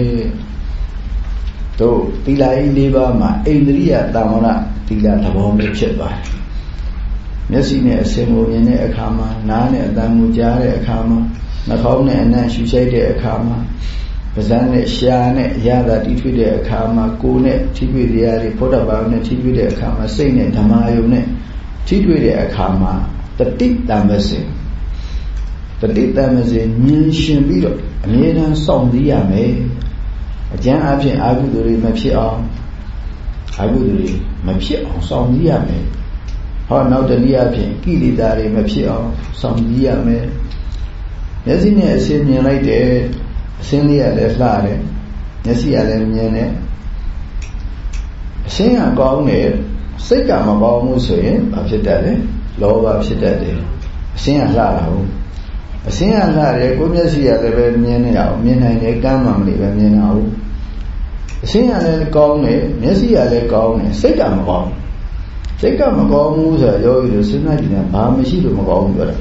S1: တို့သီလကြီး၄ပါးမှာအိန္ဒြိယတာမရသီလသဘောမျိုးဖြစ်သွားတယ်မျက်စိနဲ့အစင်ကိုမြင်တဲ့အခါမှာနားနဲ့အသံကိုကြားတဲ့အခါမှာနှာခေါင်းနဲ့အနံ့ရှူရှိုက်တဲ့အခါမှာ ပါးစပ်နဲ့ရှားနဲ့ရတာတိထွေးတဲ့အခါမှာကိုယ်နဲ့ထိတွေ့တရားတွေဘုဒ္ဓဘာသာနဲ့ထိတွေ့တဲ့အခါမှာစိတ်နဲ့ဓမ္မယုံနဲ့ထိတွေ့တဲ့အခါမှာတတိတမစင်တတိတမစင်ဉာဏ်ရှင်ပြီးတော့အမြဲတမ်းစောင့်သိရမယ်အကျမ်းအဖြစ်အာဟုသူတွေမဖြစ်အောင်အကုသိုလ်တွေမဖြစ်အောင်စောင့်ကြည့်ရမယ်ဟောနောက်တနည်းအားဖြင့်ကိလေသာတွေမဖြစ်အောင်စောင့်ကြည့်ရမယ်မျက်စိနဲ့အစင်းမြင်လိုက်တယ် အစင်းလေးကလည်းလှတယ်မျက်စိကလည်းမြင်တယ်အစင်းကကောင်းတယ်စိတ်ကမကောင်းဘူးဆိုရင်ဘာဖြစ်တတ်လဲလောဘဖြစ်တတ်တယ်အစင်းကလှတာဟုတ်အစင်းကလှတယ်ကိုမျက်စိကလည်းပဲမြင်နေအောင်မြင်နိုင်တယ်ကမ်းမှမလို့ပဲမြင်တာဟုတ်အစင်းကလည်းကောင်းတယ်မျက်စိကလည်းကောင်းတယ်စိတ်ကမကောင်းစိတ်ကမကောင်းဘူးဆိုတော့ယောဂီတို့စဉ်းစားကြည့်ရင်ဘာမရှိလို့မကောင်းဘူးပြောတာ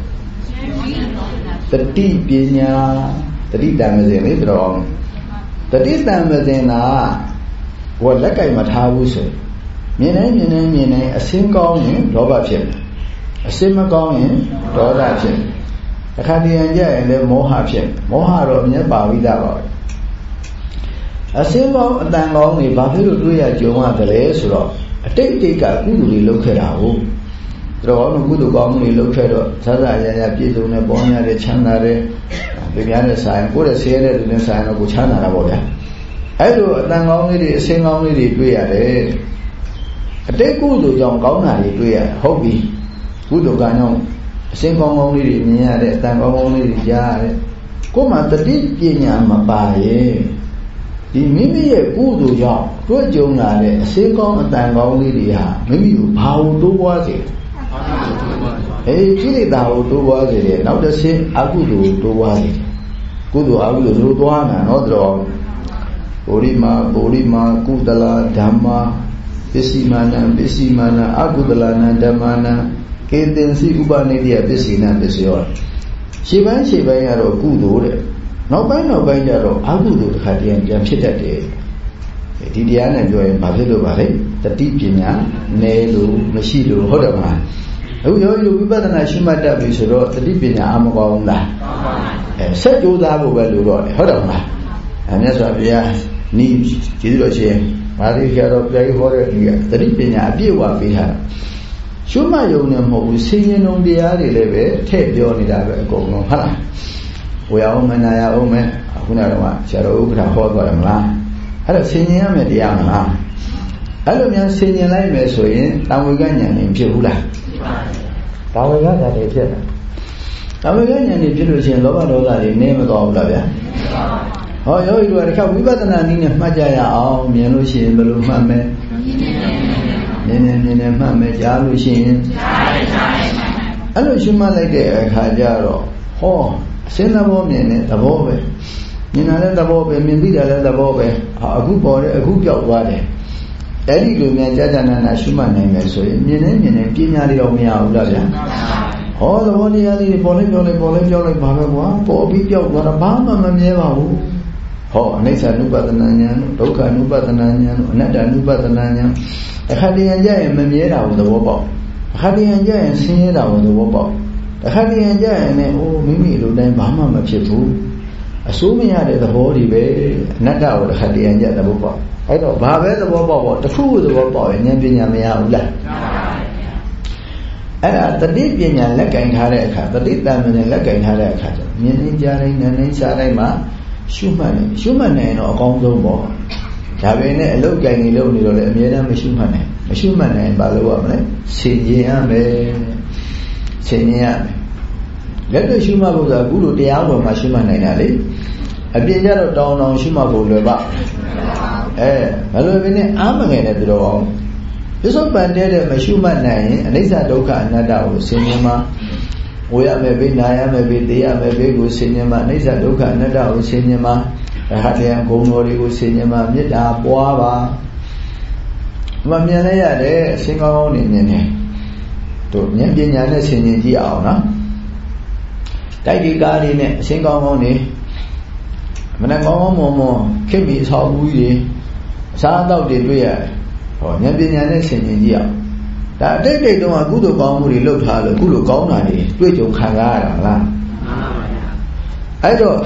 S1: တတိပညာ တတိတံမစင်လေးတော်တတိတံမစင်တာဟောလက်ကင်မထားဘူးဆိုမြင်တိုင်းမြင်တိုင်းမြင်တိုင်းအစင်းကောင်းရင်လောဘဖြစ်တယ်အစင်းမကောင်းရင်ဒေါသဖြစ်တယ်အခါတည်းကြရင်လည်းမောဟဖြစ်မောဟတော့မြတ်ပါဝိဒပါပဲအစင်းကောင်းအတန်ကောင်းတွေဘာဖြစ်လို့တွေးရကြုံရတယ်လဲဆိုတော့အတိတ်တိတ်ကကုသိုလ်တွေလုပ်ခဲ့တာဟုတ်တော်တော်ကုသိုလ်ကောင်းမှုတွေလုပ်ခဲ့တော့သဇာရရပြည့်စုံတဲ့ပေါင်းရတဲ့ချမ်းသာတဲ့ ပြများတဲ့ဆိုင်ကိုယ်ရဲ့ဆဲတဲ့လူနဲ့ဆိုင်တော့ကိုချမ်းသာတာပေါ့ဗျာအဲ့လိုအတန်ကောင်းလေးတွေအစင်းကောင်းလေးတွေတွေ့ရတယ်အတိတ်ကုသိုလ်ကြောင့်ကောင်းတာတွေတွေ့ရဟုတ်ပြီကုသိုလ်ကကြောင့်အစင်းကောင်းကောင်းလေးတွေမြင်ရတဲ့အတန်ကောင်းကောင်းလေးတွေကြားရတဲ့ကိုယ်မှာတတိပညာမပါရဲ့ဒီမိမိရဲ့ကုသိုလ်ကြောင့်တွေ့ကြုံလာတဲ့အစင်းကောင်းအတန်ကောင်းလေးတွေဟာမိမိကိုဘာလို့တိုးပွားစေလဲ အေးကိလေသာကိုတိုးပွားစေတယ်နောက်တစ်ဆင့်အကုသိုလ်ကိုတိုးပွားစေတယ်ကုသိုလ်အကုသိုလ်တို့သွားနာနော်တော်ပုရိမာပုရိမာကုသလဓမ္မာပစ္စည်းမာနံပစ္စည်းမာနံအကုသလနံဓမ္မာနံကေတင်စီဥပနိတိယပစ္စည်းနံပစ္စယောရှေ့ပိုင်းရှေ့ပိုင်းကတော့ကုသိုလ်တဲ့နောက်ပိုင်းနောက်ပိုင်းကျတော့အကုသိုလ်တစ်ခါတည်းပြန်ဖြစ်တတ်တယ်ဒီတရားနဲ့ပြောရင်ဘာဖြစ်လို့ပါလဲတတိပညာနယ်လို့မရှိလို့ဟုတ်တယ်မလား အခုယောဂီဝိပဿနာရှုမှတ်တတ်ပြီဆိုတော့သတိပညာအမကောင်းဘူးလားအဲဆက်ကြိုးစားဖို့ပဲလိုတော့တယ်ဟုတ်တယ်မလားအမြတ်စွာဘုရားနိကျေးဇူးတော်ရှင်မာရိခရတော်ပြာကြီးဟောတဲ့ဒီကသတိပညာအပြည့်ဝပေးထားတာရှုမှတ်ယုံနဲ့မဟုတ်ဘူးဆင်းရဲနှုံတရားတွေလည်းပဲထည့်ပြောနေတာပဲအကုန်လုံးဟုတ်လားဝေယအောင်မနာရအောင်မဲ့ခုနကတော့ဆရာတော်ဥက္ကဋ္ဌဟောသွားတယ်မလားအဲ့တော့ဆင်ញင်ရမယ်တရားမလားအဲ့လိုများဆင်ញင်လိုက်မယ်ဆိုရင်တံဝေကဉာဏ်ရင်ဖြစ်ဘူးလား တာဝေကဉာဏ်နေဖြစ်တယ်တာဝေကဉာဏ်နေဖြစ်လို့ရှိရင်လောဘဒေါသတွေနည်းမသွားဘူးလားဗျာဟောယောဂီတို့ကတစ်ခါဝိပဿနာနည်းနဲ့မှတ်ကြရအောင်မြင်လို့ရှိရင်ဘယ်လိုမှတ်မလဲမြင်နေမြင်နေမှတ်မယ်ကြားလို့ရှိရင်ကြားတယ်ကြားတယ်အဲ့လိုရှင်းမှတ်လိုက်တဲ့အခါကျတော့ဟောအစင်းသဘောမြင်တဲ့သဘောပဲမြင်တာလည်းသဘောပဲမြင်ပြီးတာလည်းသဘောပဲအခုပေါ်တယ်အခုပြောက်သွားတယ် အဲ့ဒီလိုများကြာကြာနာနာရှုမှတ်နိုင်မယ်ဆိုရင်မြင်နေမြင်နေပညာတွေတော့မရဘူးလားဗျာဟောသဘောတရားလေးပေါ်လိုက်ပြောလိုက်ပေါ်လိုက်ပြောလိုက်ပါပဲကွာပေါ်ပြီးပြောက်သွားတာဘာမှမမြဲပါဘူးဟောအနိစ္စ అను ပသနာဉာဏ်တို့ဒုက္ခ అను ပသနာဉာဏ်တို့အနတ္တ అను ပသနာဉာဏ်အခါတရံကြရင်မမြဲတာကိုသဘောပေါက်အခါတရံကြရင်ဆင်းရဲတာကိုသဘောပေါက်အခါတရံကြရင်လည်းအိုးမိမိလိုတိုင်းဘာမှမဖြစ်ဘူးအဆိုးမရတဲ့သဘောတွေပဲအနတ္တကိုတစ်ခါတရံကြသဘောပေါက် အဲ့တော့ဘာပဲသဘောပေါက်ပေါ့တခုသဘောပေါက်ရင်ဉာဏ်ပညာမရဘူးလားအဲ့ဒါတတိပညာလက်ကင်ထားတဲ့အခါတတိတန်မြင်လက်ကင်ထားတဲ့အခါကျမြင်နေကြတိုင်းနားနေစားတိုင်းမှာရှုမှတ်နေရှုမှတ်နေရင်တော့အကောင်းဆုံးပေါ့ဒါပေမဲ့အလုတ်ကင်နေလို့နေတော့လည်းအမြဲတမ်းမရှုမှတ်နိုင်မရှုမှတ်နိုင်ဘာလို့ရမလဲဆင်ញင်ရမယ်ဆင်ញင်ရမယ်လက်တွေ့ရှုမှတ်ဖို့ဆိုတာအခုလိုတရားဝင်မှာရှုမှတ်နိုင်တာလေအပြင်ကျတော့တောင်းတောင်းရှုမှတ်ဖို့လွယ်ပါ အဲဘယ်လိုပဲနဲ့အာမငယ်နဲ့ပြောအောင်ပစ္စုပန်တဲ့တဲ့မရှုမှတ်နိုင်ရင်အနိစ္စဒုက္ခအနတ္တကိုဆင်ញင်မှာဝေရမယ်ဘေးနာရမယ်ဘေးသေးရမယ်ဘေးကိုဆင်ញင်မှာအနိစ္စဒုက္ခအနတ္တကိုဆင်ញင်မှာရဟတယံဂုံတော်တွေကိုဆင်ញင်မှာမေတ္တာပွားပါမမြင်လိုက်ရတဲ့အစင်ကောင်းကောင်းနေမြင်နေတို့ဉာဏ်ပညာနဲ့ဆင်ញင်ကြည့်အောင်နော်တိုက်ဒီကားလေးနဲ့အစင်ကောင်းကောင်းနေမနဲ့ကောင်းကောင်းမွန်မွန်ခင်မီဆောက်ဘူးကြီး အစားအသောက်တွေတွေ့ရတယ်ဟောဉာဏ်ပညာနဲ့ဆင်ခြင်ကြည့်အောင်ဒါအတိတ်တိတ်တုန်းကကုသိုလ်ကောင်းမှုတွေလုပ်ထားလို့ကုသိုလ်ကောင်းတာတွေတွေ့ကြုံခံရတာမလားမှန်ပါဗျာအဲ့တော့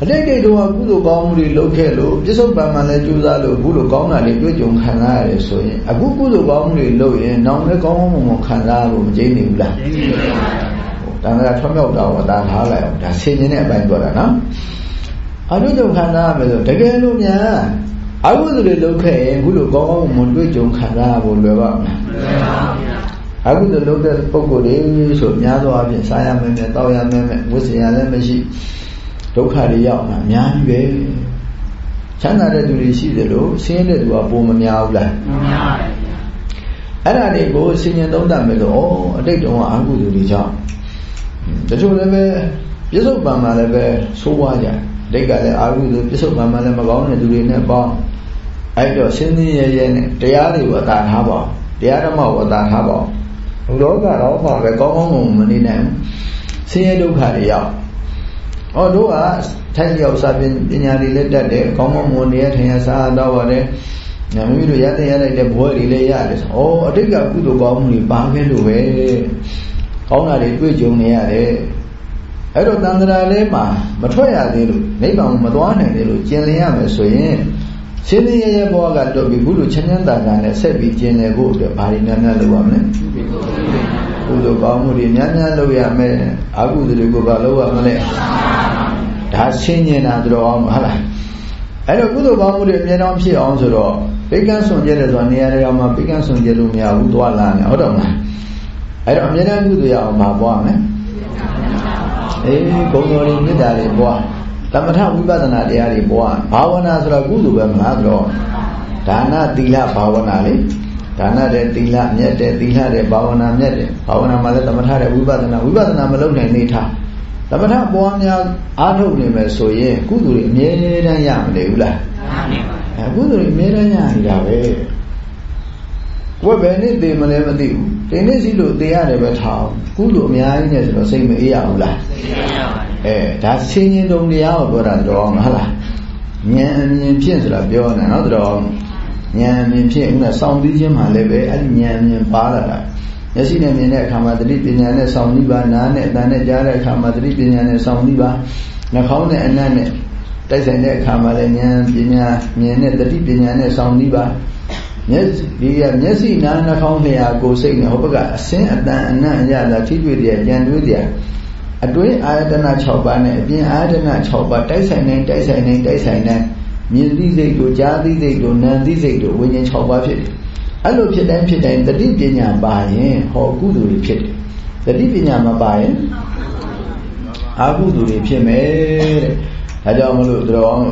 S1: အတိတ်တိတ်တုန်းကကုသိုလ်ကောင်းမှုတွေလုပ်ခဲ့လို့ပြစ္ဆုတ်ပံမှလည်းကြိုးစားလို့ကုသိုလ်ကောင်းတာတွေတွေ့ကြုံခံရရတယ်ဆိုရင်အခုကုသိုလ်ကောင်းမှုတွေလုပ်ရင်နောက်လည်းကောင်းကောင်းမွန်မွန်ခံစားလို့မကျင်းနေဘူးလားကျင်းနေပါဗျာတန်ခါထွမြောက်တာကိုအသာထားလိုက်အောင်ဒါဆင်ញင်တဲ့အပိုင်းပြောတာနော်အနုကြုံခံစားရမယ်ဆိုတကယ်လို့များ အကုသိုလ်တွေလုပ်ခဲ့ရင်ခုလိုကောင်းကောင်းမွန်တွေ့ကြုံခံရဖို့လွယ်ပါ့မလားအကုသိုလ်လုပ်တဲ့ပုဂ္ဂိုလ်တွေဆိုများသောအားဖြင့်စားရမယ်နဲ့တောက်ရမယ်နဲ့ဝိစရာလည်းမရှိဒုက္ခတွေရောက်တာအများကြီးပဲချမ်းသာတဲ့သူတွေရှိတယ်လို့ဆင်းရဲတဲ့သူကပုံမများဘူးလားမများပါဘူးအဲ့ဒါတွေကိုဆင်ញံသုံးသပ်မယ်လို့ဩအတိတ်တုန်းကအကုသိုလ်တွေကြောင့်တချို့လည်းပဲပြစ္ဆုတ်ပံမှာလည်းပဲဆိုးွားကြဒိတ်ကလည်းအာဟုသို့ပြစ္ဆုတ်ပံမှာလည်းမကောင်းတဲ့သူတွေနဲ့ပေါင်း အဲ့တော့စင်းစင်းရဲရဲနဲ့တရားတွေကိုအသာထားပါတရားဓမ္မကိုအသာထားပါဘုလောကတော့မှပဲကောင်းကောင်းမနေနိုင်ဘူးဆင်းရဲဒုက္ခတွေရောက်ဟောတို့ကထိုင်ရောက်စားပညာတွေလည်းတတ်တယ်ကောင်းကောင်းမနေရထိုင်ရစားတော့ပါတယ်။ညာမိမိတို့ရတဲ့ရလိုက်တဲ့ဘဝတွေလည်းရတယ်ဆို။ဩအတိတ်ကကုသိုလ်ကောင်းမှုတွေပါခဲ့လို့ပဲ။ကောင်းတာတွေတွေ့ကြုံနေရတယ်။အဲ့တော့တန်ត្រာလေးမှာမထွက်ရသေးလို့နိဗ္ဗာန်ကိုမသွားနိုင်သေးလို့ကျင်လည်ရမယ်ဆိုရင် ရှင်းရှင်းရရဘဝကတော့ပြီးဘူးလို့ချမ်းချမ်းသာသာနဲ့ဆက်ပြီးကျင်လည်ဖို့အတွက်ဘာတွေများများလုပ်ရမလဲ။ကုသိုလ်ကောင်းမှုတွေများများလုပ်ရမယ်။အကုသိုလ်တွေကိုဘာလုပ်ရမလဲ။ဒါရှင်းနေတာတော့ဟုတ်လား။အဲ့တော့ကုသိုလ်ကောင်းမှုတွေအမြဲတမ်းဖြစ်အောင်ဆိုတော့ပိကန်းစွန်ကျဲတယ်ဆိုတာနေရာတွေကမှာပိကန်းစွန်ကျဲလို့မရဘူးသွားလာနေဟုတ်တော့မလားအဲ့တော့အမြဲတမ်းကုသိုလ်ရအောင်မပွားမယ်အေးဘုံတော်တွေမေတ္တာတွေပွား သမထဝိပဿနာတရားတွေပွားဘာဝနာဆိုတာကုသိုလ်ပဲမလားဆိုတော့ဒါနသီလဘာဝနာလေဒါနတဲ့သီလမြတ်တဲ့သီလတဲ့ဘာဝနာမြတ်တဲ့ဘာဝနာမှာလည်းသမထတဲ့ဝိပဿနာဝိပဿနာမလုပ်နိုင်နေထားသမထပွားများအားထုတ်နေမယ်ဆိုရင်ကုသိုလ်တွေအမြဲတမ်းရမနေဘူးလားမှန်ပါအခုဆိုရင်အများတန်းရနေတာပဲဘယ်ဘယ်နှစ်သေမလဲမသိဘူး ဒီနေ့စီလို့သေရတယ်ပဲထားကုလို့အများကြီးနဲ့ဆိုတော့စိတ်မအေးရဘူးလားစိတ်အေးရပါတယ်အဲဒါဆင်းရဲတုံတရားကိုပြောတာတော့ဟုတ်လားဉာဏ်အမြင်ဖြင့်ဆိုတာပြောနေနော်တော့ဉာဏ်အမြင်ဖြင့်ဥစ္စာစောင့်သိခြင်းမှလည်းပဲအဲ့ဒီဉာဏ်အမြင်ပါလာတာမျက်စိနဲ့မြင်တဲ့အခါမှာတတိပညာနဲ့စောင့်နိဗ္ဗာန်နားနဲ့အတန်နဲ့ကြားတဲ့အခါမှာတတိပညာနဲ့စောင့်နိဗ္ဗာန်နှာခေါင်းနဲ့အနံ့နဲ့တိုက်ဆိုင်တဲ့အခါမှာလည်းဉာဏ်ပညာမြင်တဲ့တတိပညာနဲ့စောင့်နှီးပါ မျက်ဒီကမျက်စိနားနှာခေါင်းလျှာကိုယ်စိတ်နဲ့ဟောဘကအစင်းအတန်အနံ့အရသာထိတွေ့တယ်ကြံတွေးတယ်အတွင်းအာယတနာ6ပါးနဲ့အပြင်အာယတနာ6ပါးတိုက်ဆိုင်နေတိုက်ဆိုင်နေတိုက်ဆိုင်နေမြင်သိစိတ်တို့ကြားသိစိတ်တို့နာမ်သိစိတ်တို့ဝိညာဉ်6ပါးဖြစ်တယ်အဲ့လိုဖြစ်တိုင်းဖြစ်တိုင်းတတိပညာပါရင်ဟောကုသိုလ်တွေဖြစ်တယ်တတိပညာမပါရင်အာကုသိုလ်တွေဖြစ်မယ်တဲ့ဒါကြောင့်မလို့တို့အောင်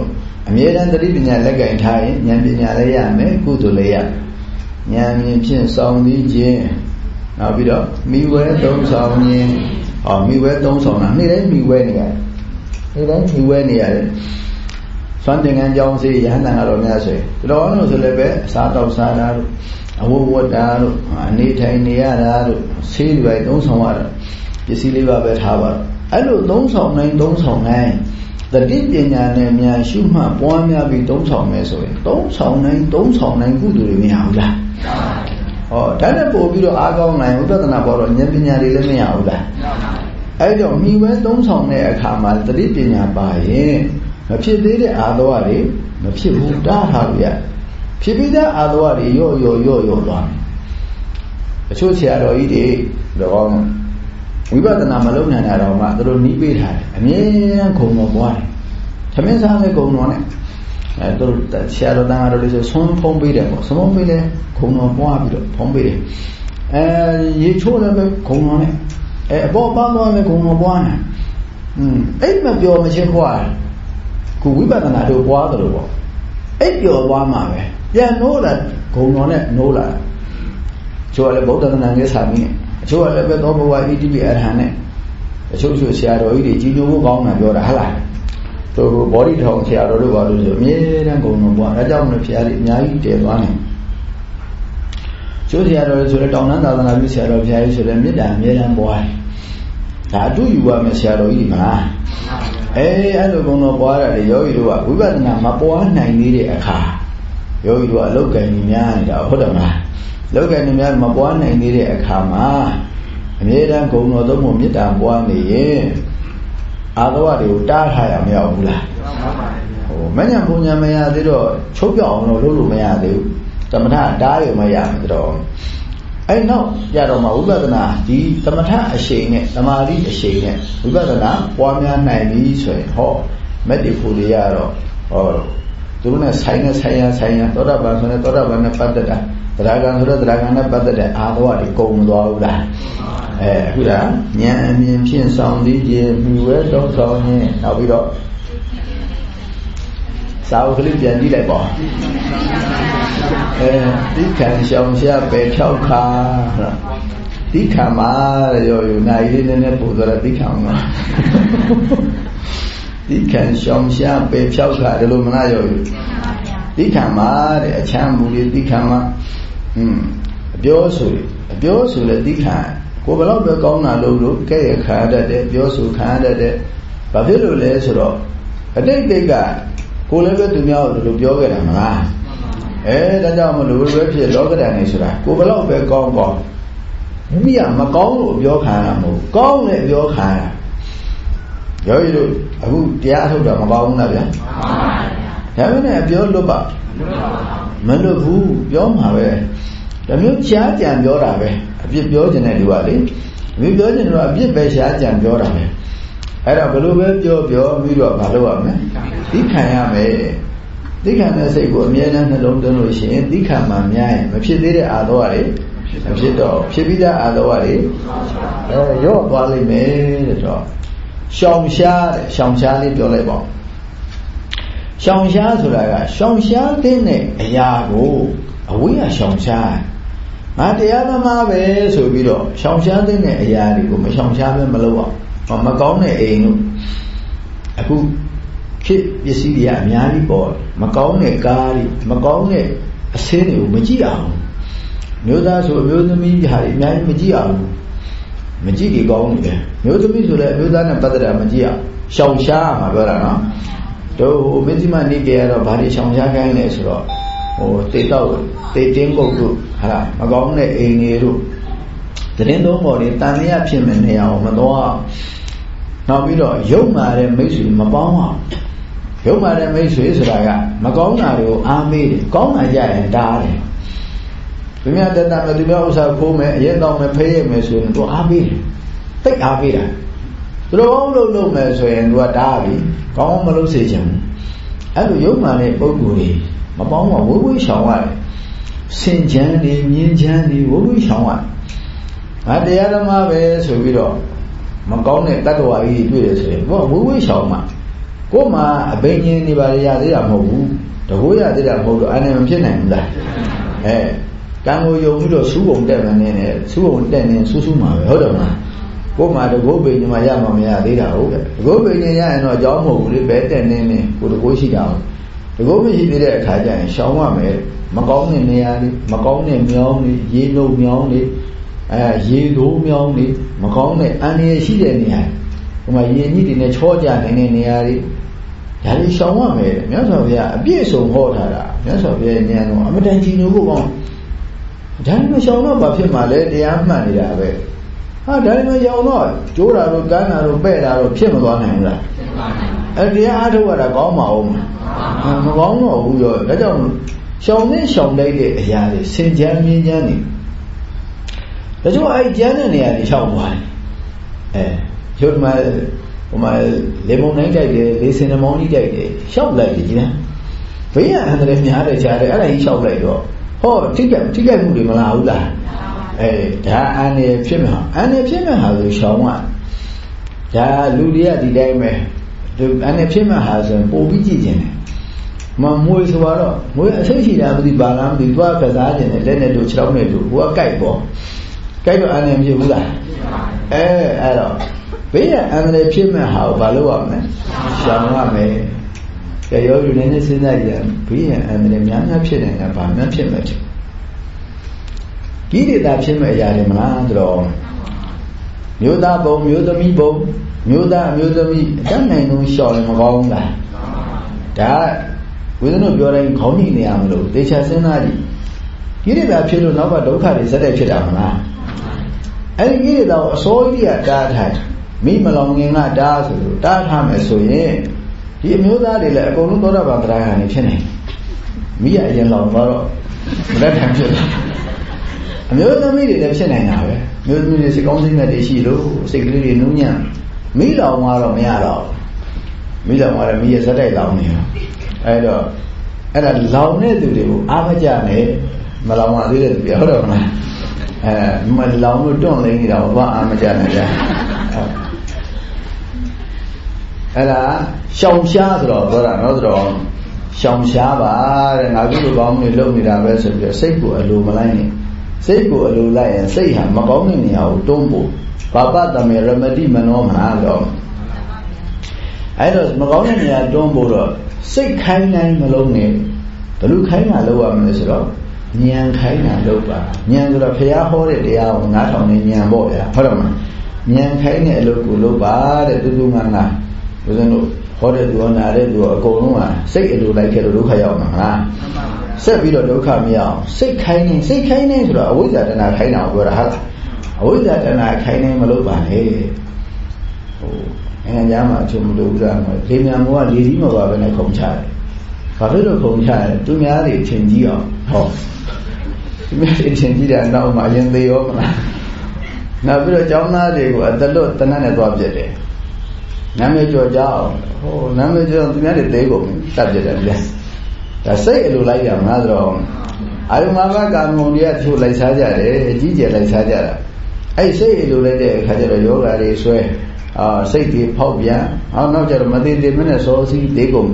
S1: အမြဲတမ်းသတိပညာလက်ကင်ထားရင်ဉာဏ်ပညာလည်းရမယ်ကုသိုလ်လည်းရဉာဏ်မြင်ဖြင့်စောင့်ပြီးခြင်းနောက်ပြီးတော့မိဝဲသုံးဆောင်ခြင်းဟောမိဝဲသုံးဆောင်တာနေ့တိုင်းမိဝဲနေရတယ်နေ့တိုင်းမိဝဲနေရတယ်စွမ်းတင်ကန်းကြောင်းစီရဟန္တာကတော့များဆိုရင်တော်အောင်လို့ဆိုလည်းပဲအစားတောက်စားတာတို့အဝတ်ဝတ်တာတို့အနေထိုင်နေရတာတို့ဆေးတွေသုံးဆောင်ရတာပစ္စည်းလေးပါပဲထားပါအဲ့လိုသုံးဆောင်နိုင်သုံးဆောင်နိုင် တတိပညာနဲ့များရှုမှတ်ပွားများပြီးသုံးဆောင်မယ်ဆိုရင်သုံးဆောင်နိုင်သုံးဆောင်နိုင်ကုသိုလ်တွေမရဘူးလားဟောဒါနဲ့ပို့ပြီးတော့အားကောင်းနိုင်ဥပဒနာပေါ်တော့ဉာဏ်ပညာတွေလည်းမရဘူးလားအဲ့တော့မိဝဲသုံးဆောင်တဲ့အခါမှာတတိပညာပါရင်မဖြစ်သေးတဲ့အာသဝတွေမဖြစ်ဘူးတားထားလို့ရဖြစ်ပြီးတဲ့အာသဝတွေရော့ရော့ရော့ရော့သွားတယ်အချို့ဆရာတော်ကြီးတွေတော့ ဝိပဿနာမလုပ်နိုင်တာတော့မှသူတို့နီးပေးထားတယ်အမြဲတမ်းခုံတော်ပွားတယ်သမင်းစားလည်းခုံတော်နဲ့အဲသူတို့ဆရာတော်တန်ဃာတော်တွေဆိုဆွန်းဖုံးပေးတယ်ပေါ့ဆွန်းဖုံးပေးလဲခုံတော်ပွားပြီးတော့ဖုံးပေးတယ်အဲရေချိုးလည်းပဲခုံတော်နဲ့အဲအပေါ်ပန်းသွားလည်းခုံတော်ပွားနေอืมအဲ့မပြောမချင်းပွားတယ်ခုဝိပဿနာတို့ပွားတယ်လို့ပေါ့အဲ့ပြောပွားမှာပဲပြန်နိုးလာခုံတော်နဲ့နိုးလာချိုးလည်းဗုဒ္ဓသနာငယ်စာမင်း အချို့ကလည်းပဲသောဘဝဣတိပိအရဟံနဲ့အချို့ချို့ဆရာတော်ကြီးတွေကြီးညိုဖို့ကောင်းတာပြောတာဟဟလားသူဘောဓိထောင်ဆရာတော်တို့ဘာလို့ဆိုအမြဲတမ်းဂုဏ်တော်ပွားဒါကြောင့်မလို့ဆရာကြီးအများကြီးတည်သွားနေကျိုးဆရာတော်ဆိုလည်းတောင်တန်းသာသနာပြုဆရာတော်ဘုရားကြီးဆိုလည်းမေတ္တာအမြဲတမ်းပွားတယ်ဒါအတူယူရမယ်ဆရာတော်ကြီးမလားအေးအဲ့လိုဂုဏ်တော်ပွားရတယ်ယောဂီတို့ကဝိပဿနာမပွားနိုင်သေးတဲ့အခါယောဂီတို့ကအလုတ်ကံကြီးများနေတာဟုတ်တယ်မလား လောကနဲ့များမပွားနိုင်သေးတဲ့အခါမှာအမြဲတမ်းဂုဏ်တော်သုံးဖို့မေတ္တာပွားနေရင်အာသဝတွေကိုတားထားရမရဘူးလားဟိုမညံပုံညာမရသေးတော့ချုပ်ပြောက်အောင်လို့လုပ်လို့မရသေးဘူးသမထတားရမရမှာတော့အဲ့နောက်ကြတော့မှဝိပဿနာဒီသမထအရှိန်နဲ့သမာဓိအရှိန်နဲ့ဝိပဿနာပွားများနိုင်ပြီဆိုရင်ဟောမက်တိဖူတွေကတော့ဟောသူတို့နဲ့ဆိုင်နဲ့ဆိုင်ရဆိုင်ရသောတာပန်ဆိုတဲ့သောတာပန်နဲ့ပတ်သက်တာ တရားကံဆိုတဲ့တရားကံနဲ့ပတ်သက်တဲ့အာသောတွေကုန်မသွားဘူးလားအဲအခုဒါဉာဏ်အမြင်ဖြင့်ဆောင်သိခြင်းမြူဝဲတော့ဆောင်ရင်နောက်ပြီးတော့စာအုပ်ကလေးပြန်ကြည့်လိုက်ပါအဲဒီခံရှောင်ရှားပဲဖြောက်ခါဒီခံမှာတဲ့ရောယူနိုင်လေးနည်းနည်းပို့တော့ဒီခံမှာဒီခံရှောင်ရှားပဲဖြောက်ခါဒီလိုမလားရောယူဒီခံမှာတဲ့အချမ်းမူလေးဒီခံမှာ อืมအပြောဆိုအပြောဆိုလေဒီခံကိုဘယ်တော့ပဲကောင်းတာလို့လို့ကဲ့ရခါတတ်တယ်ပြောဆိုခံတတ်တယ်ဘာဖြစ်လို့လဲဆိုတော့အတိတ်တိတ်ကကိုလည်းပဲသူများကိုဒီလိုပြောခဲ့တာမလားအဲဒါကြောင့်မလို့ပဲဖြစ်လောကဓာတ်နေဆိုတာကိုဘယ်တော့ပဲကောင်းကောင်းမိမိကမကောင်းလို့ပြောခံရမှာမဟုတ်ကောင်းတယ်ပြောခံရရောရည်တို့အခုတရားထုတ်တာမကောင်းဘူးလားဗျာမှန်ပါဗျာဒါပေမဲ့ပြောလွတ်ပါ မလွတ်ဘူးပြောမှာပဲဒါမျိုးရှားကြံပြောတာပဲအပြစ်ပြောခြင်းတဲ့လူကလေမိပြောခြင်းတော့အပြစ်ပဲရှားကြံပြောတာပဲအဲ့ဒါဘယ်လိုပဲပြောပြောပြီးတော့မလုပ်ရမလဲသိခံရမယ်သိခံတဲ့စိတ်ကိုအမြဲတမ်းနှလုံးသွင်းလို့ရှိရင်သိခံမှများရင်မဖြစ်သေးတဲ့အာသောတွေမဖြစ်တော့ဖြစ်ပြီးသားအာသောတွေအဲရော့သွားလိမ့်မယ်တဲ့တော့ရှောင်ရှားတဲ့ရှောင်ရှားလေးပြောလိုက်ပါဦး ရှောင်ရှားဆိုတာကရှောင်ရှားတဲ့အရာကိုအဝိယရှောင်ရှားငါတရားသမားပဲဆိုပြီးတော့ရှောင်ရှားတဲ့အရာတွေကိုမရှောင်ရှားပဲမလုပ်အောင်မကောင်းတဲ့အိမ်တို့အခုခေတ်ပစ္စည်းတွေကအများကြီးပေါ်မကောင်းတဲ့ကားတွေမကောင်းတဲ့အဆင်းတွေကိုမကြည့်အောင်မျိုးသားဆိုအမျိုးသမီးဟာအများကြီးမကြည့်အောင်မကြည့်ကြကောင်းနေတယ်မျိုးသမီးဆိုလည်းအမျိုးသားနဲ့ပတ်သက်တာမကြည့်အောင်ရှောင်ရှားမှာပြောတာနော် တို့ဟိုမစ္စည်းမနိကေကတော့ဘာတွေရှောင်ရှားခိုင်းလဲဆိုတော့ဟိုတေတော့တေတင်းပုတ်တို့ဟာလားမကောင်းတဲ့အိမ်တွေတို့တရင်သုံးပေါ်တွေတန်လျာဖြစ်မဲ့နေအောင်မတော်နောက်ပြီးတော့ရုပ်မာတဲ့မိတ်ဆွေမပေါင်းအောင်ရုပ်မာတဲ့မိတ်ဆွေဆိုတာကမကောင်းတာတွေကိုအားမေးတယ်ကောင်းတာကြရင်တားတယ်သူများတက်တာမဲ့သူများဥစ္စာခိုးမယ်အရက်တော့မယ်ဖေးရမယ်ဆိုရင်သူအားပေးတယ်တိတ်အားပေးတာ သူတို့အောင်လုပ်လုပ်မယ်ဆိုရင်သူကတားပြီကောင်းမလုပ်စေချင်ဘူးအဲ့လိုရုပ်မာတဲ့ပုံကိုယ်တွေမပေါင်းတော့ဝိဝိရှောင်ရတယ်စင်ချမ်းနေမြင်းချမ်းနေဝိဝိရှောင်ရတယ်ငါတရားဓမ္မပဲဆိုပြီးတော့မကောင်းတဲ့တတ္တဝါကြီးတွေ့တယ်ဆိုရင်ကိုကဝိဝိရှောင်မှာကို့မှာအဘိညာဉ်တွေပါရသေးတာမဟုတ်ဘူးတကိုးရသေးတာမဟုတ်တော့အနေမဖြစ်နိုင်ဘူးလားအဲကံကိုယုံပြီးတော့စူးပုံတက်မှနေတယ်စူးပုံတက်နေစူးစူးမှာပဲဟုတ်တယ်မလား ကို့မှာတကိုးပိညာမှာရမှာမရသေးတာဟုတ်တယ်တကိုးပိညာရရင်တော့အကြောင်းမဟုတ်ဘူးလေဘဲတက်နေနေကိုတကိုးရှိတာဟုတ်တကိုးမရှိသေးတဲ့အခါကျရင်ရှောင်ရမယ်မကောင်းတဲ့နေရာလေးမကောင်းတဲ့မြောင်းလေးရေနှုတ်မြောင်းလေးအဲရေသိုးမြောင်းလေးမကောင်းတဲ့အန္တရာယ်ရှိတဲ့နေရာဟိုမှာရေညှိတွေနဲ့ချောကြနေတဲ့နေရာတွေဒါလေးရှောင်ရမယ်မြတ်စွာဘုရားအပြည့်အစုံဟောထားတာမြတ်စွာဘုရားဉာဏ်တော်အမတန်ကြီးညိုဖို့ကောင်းဒါမှမရှောင်တော့ဘာဖြစ်မှာလဲတရားမှတ်နေတာပဲ ဟာဒါမှမရှောင်တော့ကျိုးတာတို့ကမ်းတာတို့ပဲ့တာတို့ဖြစ်မသွားနိုင်ဘူးလားအဲတရားအားထုတ်ရတာကောင်းမှာအောင်မကောင်းတော့ဘူးရောဒါကြောင့်ရှောင်နဲ့ရှောင်လိုက်တဲ့အရာတွေစင်ကြမ်းမြင်းကြမ်းနေဒါကြောင့်အဲ့ကြမ်းတဲ့နေရာတွေရှောင်သွားတယ်အဲရုပ်မှာဟိုမှာလေမုန်တိုင်းကြိုက်တယ်လေစင်နမောင်းကြီးကြိုက်တယ်ရှောက်လိုက်ကြည့်လားဘေးကအန္တရာယ်များတယ်ကြားတယ်အဲ့ဒါကြီးရှောက်လိုက်တော့ဟောထိကြထိကြမှုတွေမလာဘူးလား အဲဒါအန္တရာယ်ဖြစ်မှာအန္တရာယ်ဖြစ်မှာဟာဆိုရှောင်းကဒါလူတွေကဒီတိုင်းပဲဒီအန္တရာယ်ဖြစ်မှာဟာဆိုရင်ပို့ပြီးကြည့်ခြင်းတယ်မမွေဆိုတော့မွေအဆိတ်ရှိတာမသိပါလားမသိသွားကစားခြင်းနဲ့လက်နဲ့တို့ခြေထောက်နဲ့တို့ဟိုကကြိုက်ပေါ့ကြိုက်တော့အန္တရာယ်ဖြစ်ဘူးလားအဲအဲ့တော့ဘေးရအန္တရာယ်ဖြစ်မဲ့ဟာကိုဘာလုပ်ရမလဲရှောင်ရမယ်ကြရောယူနေနေစဉ်းစားကြည့်ဘေးရအန္တရာယ်များများဖြစ်နေတာဘာမှဖြစ်မဲ့တယ် ကိရိတာဖြစ်မဲ့အရာတွေမလားဆိုတော့မျိုးသားဘုံမျိုးသမီးဘုံမျိုးသားအမျိုးသမီးအတတ်နိုင်ဆုံးရှောင်ရင်မကောင်းဘူးလားဒါဝိသနုပြောတိုင်းခေါင်းညိနေရမလို့တေချာစဉ်းစားကြည့်ကိရိတာဖြစ်လို့နောက်ကဒုက္ခတွေဇက်တဲ့ဖြစ်တာမလားအဲ့ဒီကိရိတာကိုအစိုးရကတားထားမိမလောင်ငင်ကတားဆိုလို့တားထားမယ်ဆိုရင်ဒီအမျိုးသားတွေလည်းအကုန်လုံးသောတာပန်တရားခံနေဖြစ်နေမိရအရင်လောင်တော့မလက်ထံဖြစ်လာ အမျိုးသမီးတွေလည်းဖြစ်နိုင်တာပဲမျိုးသမီးတွေစိတ်ကောင်းစိတ်နဲ့တည်းရှိလို့စိတ်ကလေးတွေနူးညံ့မိလောင်ကတော့မရတော့မိလောင်ကတော့မိရဲ့ဇက်တိုက်လောင်နေတော့အဲတော့အဲ့ဒါလောင်တဲ့သူတွေကိုအားမကြနဲ့မလောင်ပါသေးတဲ့သူပြဟုတ်တယ်မလားအဲမလောင်လို့တွန့်လိမ့်နေတာဘာအားမကြနဲ့ကြာအဲ့ဒါရှောင်ရှားဆိုတော့ပြောတာနော်ဆိုတော့ရှောင်ရှားပါတဲ့ငါကုလိုကောင်းနေလုပ်နေတာပဲဆိုပြီးစိတ်ကိုအလိုမလိုက်နဲ့ စိတ်ကိုအလိုလိုက်ရင်စိတ်ဟာမကောင်းတဲ့နေရာကိုတွန်းဖို့ဘာပတမေရမတိမနောမနာတော့အဲ့တော့မကောင်းတဲ့နေရာတွန်းဖို့တော့စိတ်ခိုင်းတိုင်းမလုံးနဲ့ဘလူခိုင်းတာလုပ်ရမလဲဆိုတော့ဉာဏ်ခိုင်းတာလုပ်ပါဉာဏ်ဆိုတော့ဘုရားဟောတဲ့တရားကိုနားထောင်နေဉာဏ်ပေါ့ဗျာဟုတ်တယ်မလားဉာဏ်ခိုင်းတဲ့အလုပ်ကိုလုပ်ပါတဲ့တူတူငါငါဦးဇင်းတို့ဟောတဲ့သူကနာတဲ့သူကအကုန်လုံးကစိတ်အလိုလိုက်ခဲ့လို့ဒုက္ခရောက်မှာမလား ဆက်ပြီးတော့ဒုက္ခမရအောင်စိတ်ခိုင်းနေစိတ်ခိုင်းနေဆိုတော့အဝိဇ္ဇာတဏှာခိုင်းတာကိုပြောတာဟုတ်လားအဝိဇ္ဇာတဏှာခိုင်းနေမလုပ်ပါနဲ့ဟိုအဲညာမှာအချုံမလို့ဥစ္စာမှာလေမြန်မောကလေကြီးမပါဘဲနဲ့ခုံချတယ်ဘာဖြစ်လို့ခုံချလဲသူများတွေထင်ကြီးအောင်ဟောသူများတွေထင်ကြီးတယ်နောက်မှရင်သေးရောမလားနောက်ပြီးတော့ကျောင်းသားတွေကိုအတလွတ်တနတ်နဲ့သွားပြစ်တယ်နာမည်ကျော်ကြအောင်ဟိုနာမည်ကျော်သူများတွေသေးကုန်တတ်ပြစ်တယ်ဗျာ ဒါစိတ်အလိုလိုက်ရမှာဆိုတော့အာယုမာဘကာမုံတွေကသူ့လိုက်စားကြတယ်အကြီးကျယ်လိုက်စားကြတာအဲ့စိတ်အလိုလိုက်တဲ့အခါကျတော့ယောဂါတွေဆွဲအာစိတ်တွေဖောက်ပြန်အောင်နောက်ကျတော့မသေးသေးမနဲ့စောစီးသေးကုန်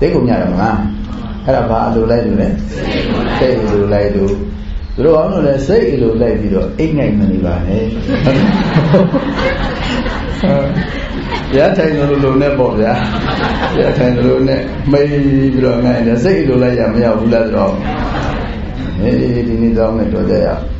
S1: သေးကုန်ကြတယ်မလားအဲ့ဒါဘာအလိုလိုက်လို့လဲစိတ်အလိုလိုက်လို့ သူတို့အောင်လို့လဲစိတ်အလိုလိုက်ပြီးတော့အိတ်နိုင်မနေပါနဲ့ဘုရားထိုင်လို့လုံနဲ့ပေါ့ဗျာဘုရားထိုင်လို့နဲ့မိပြီးတော့ငါ့စိတ်လိုလိုက်ရမရဘူးလားဆိုတော့ဟေးဒီနေ့တော့မဲ့တော့ကြရအောင်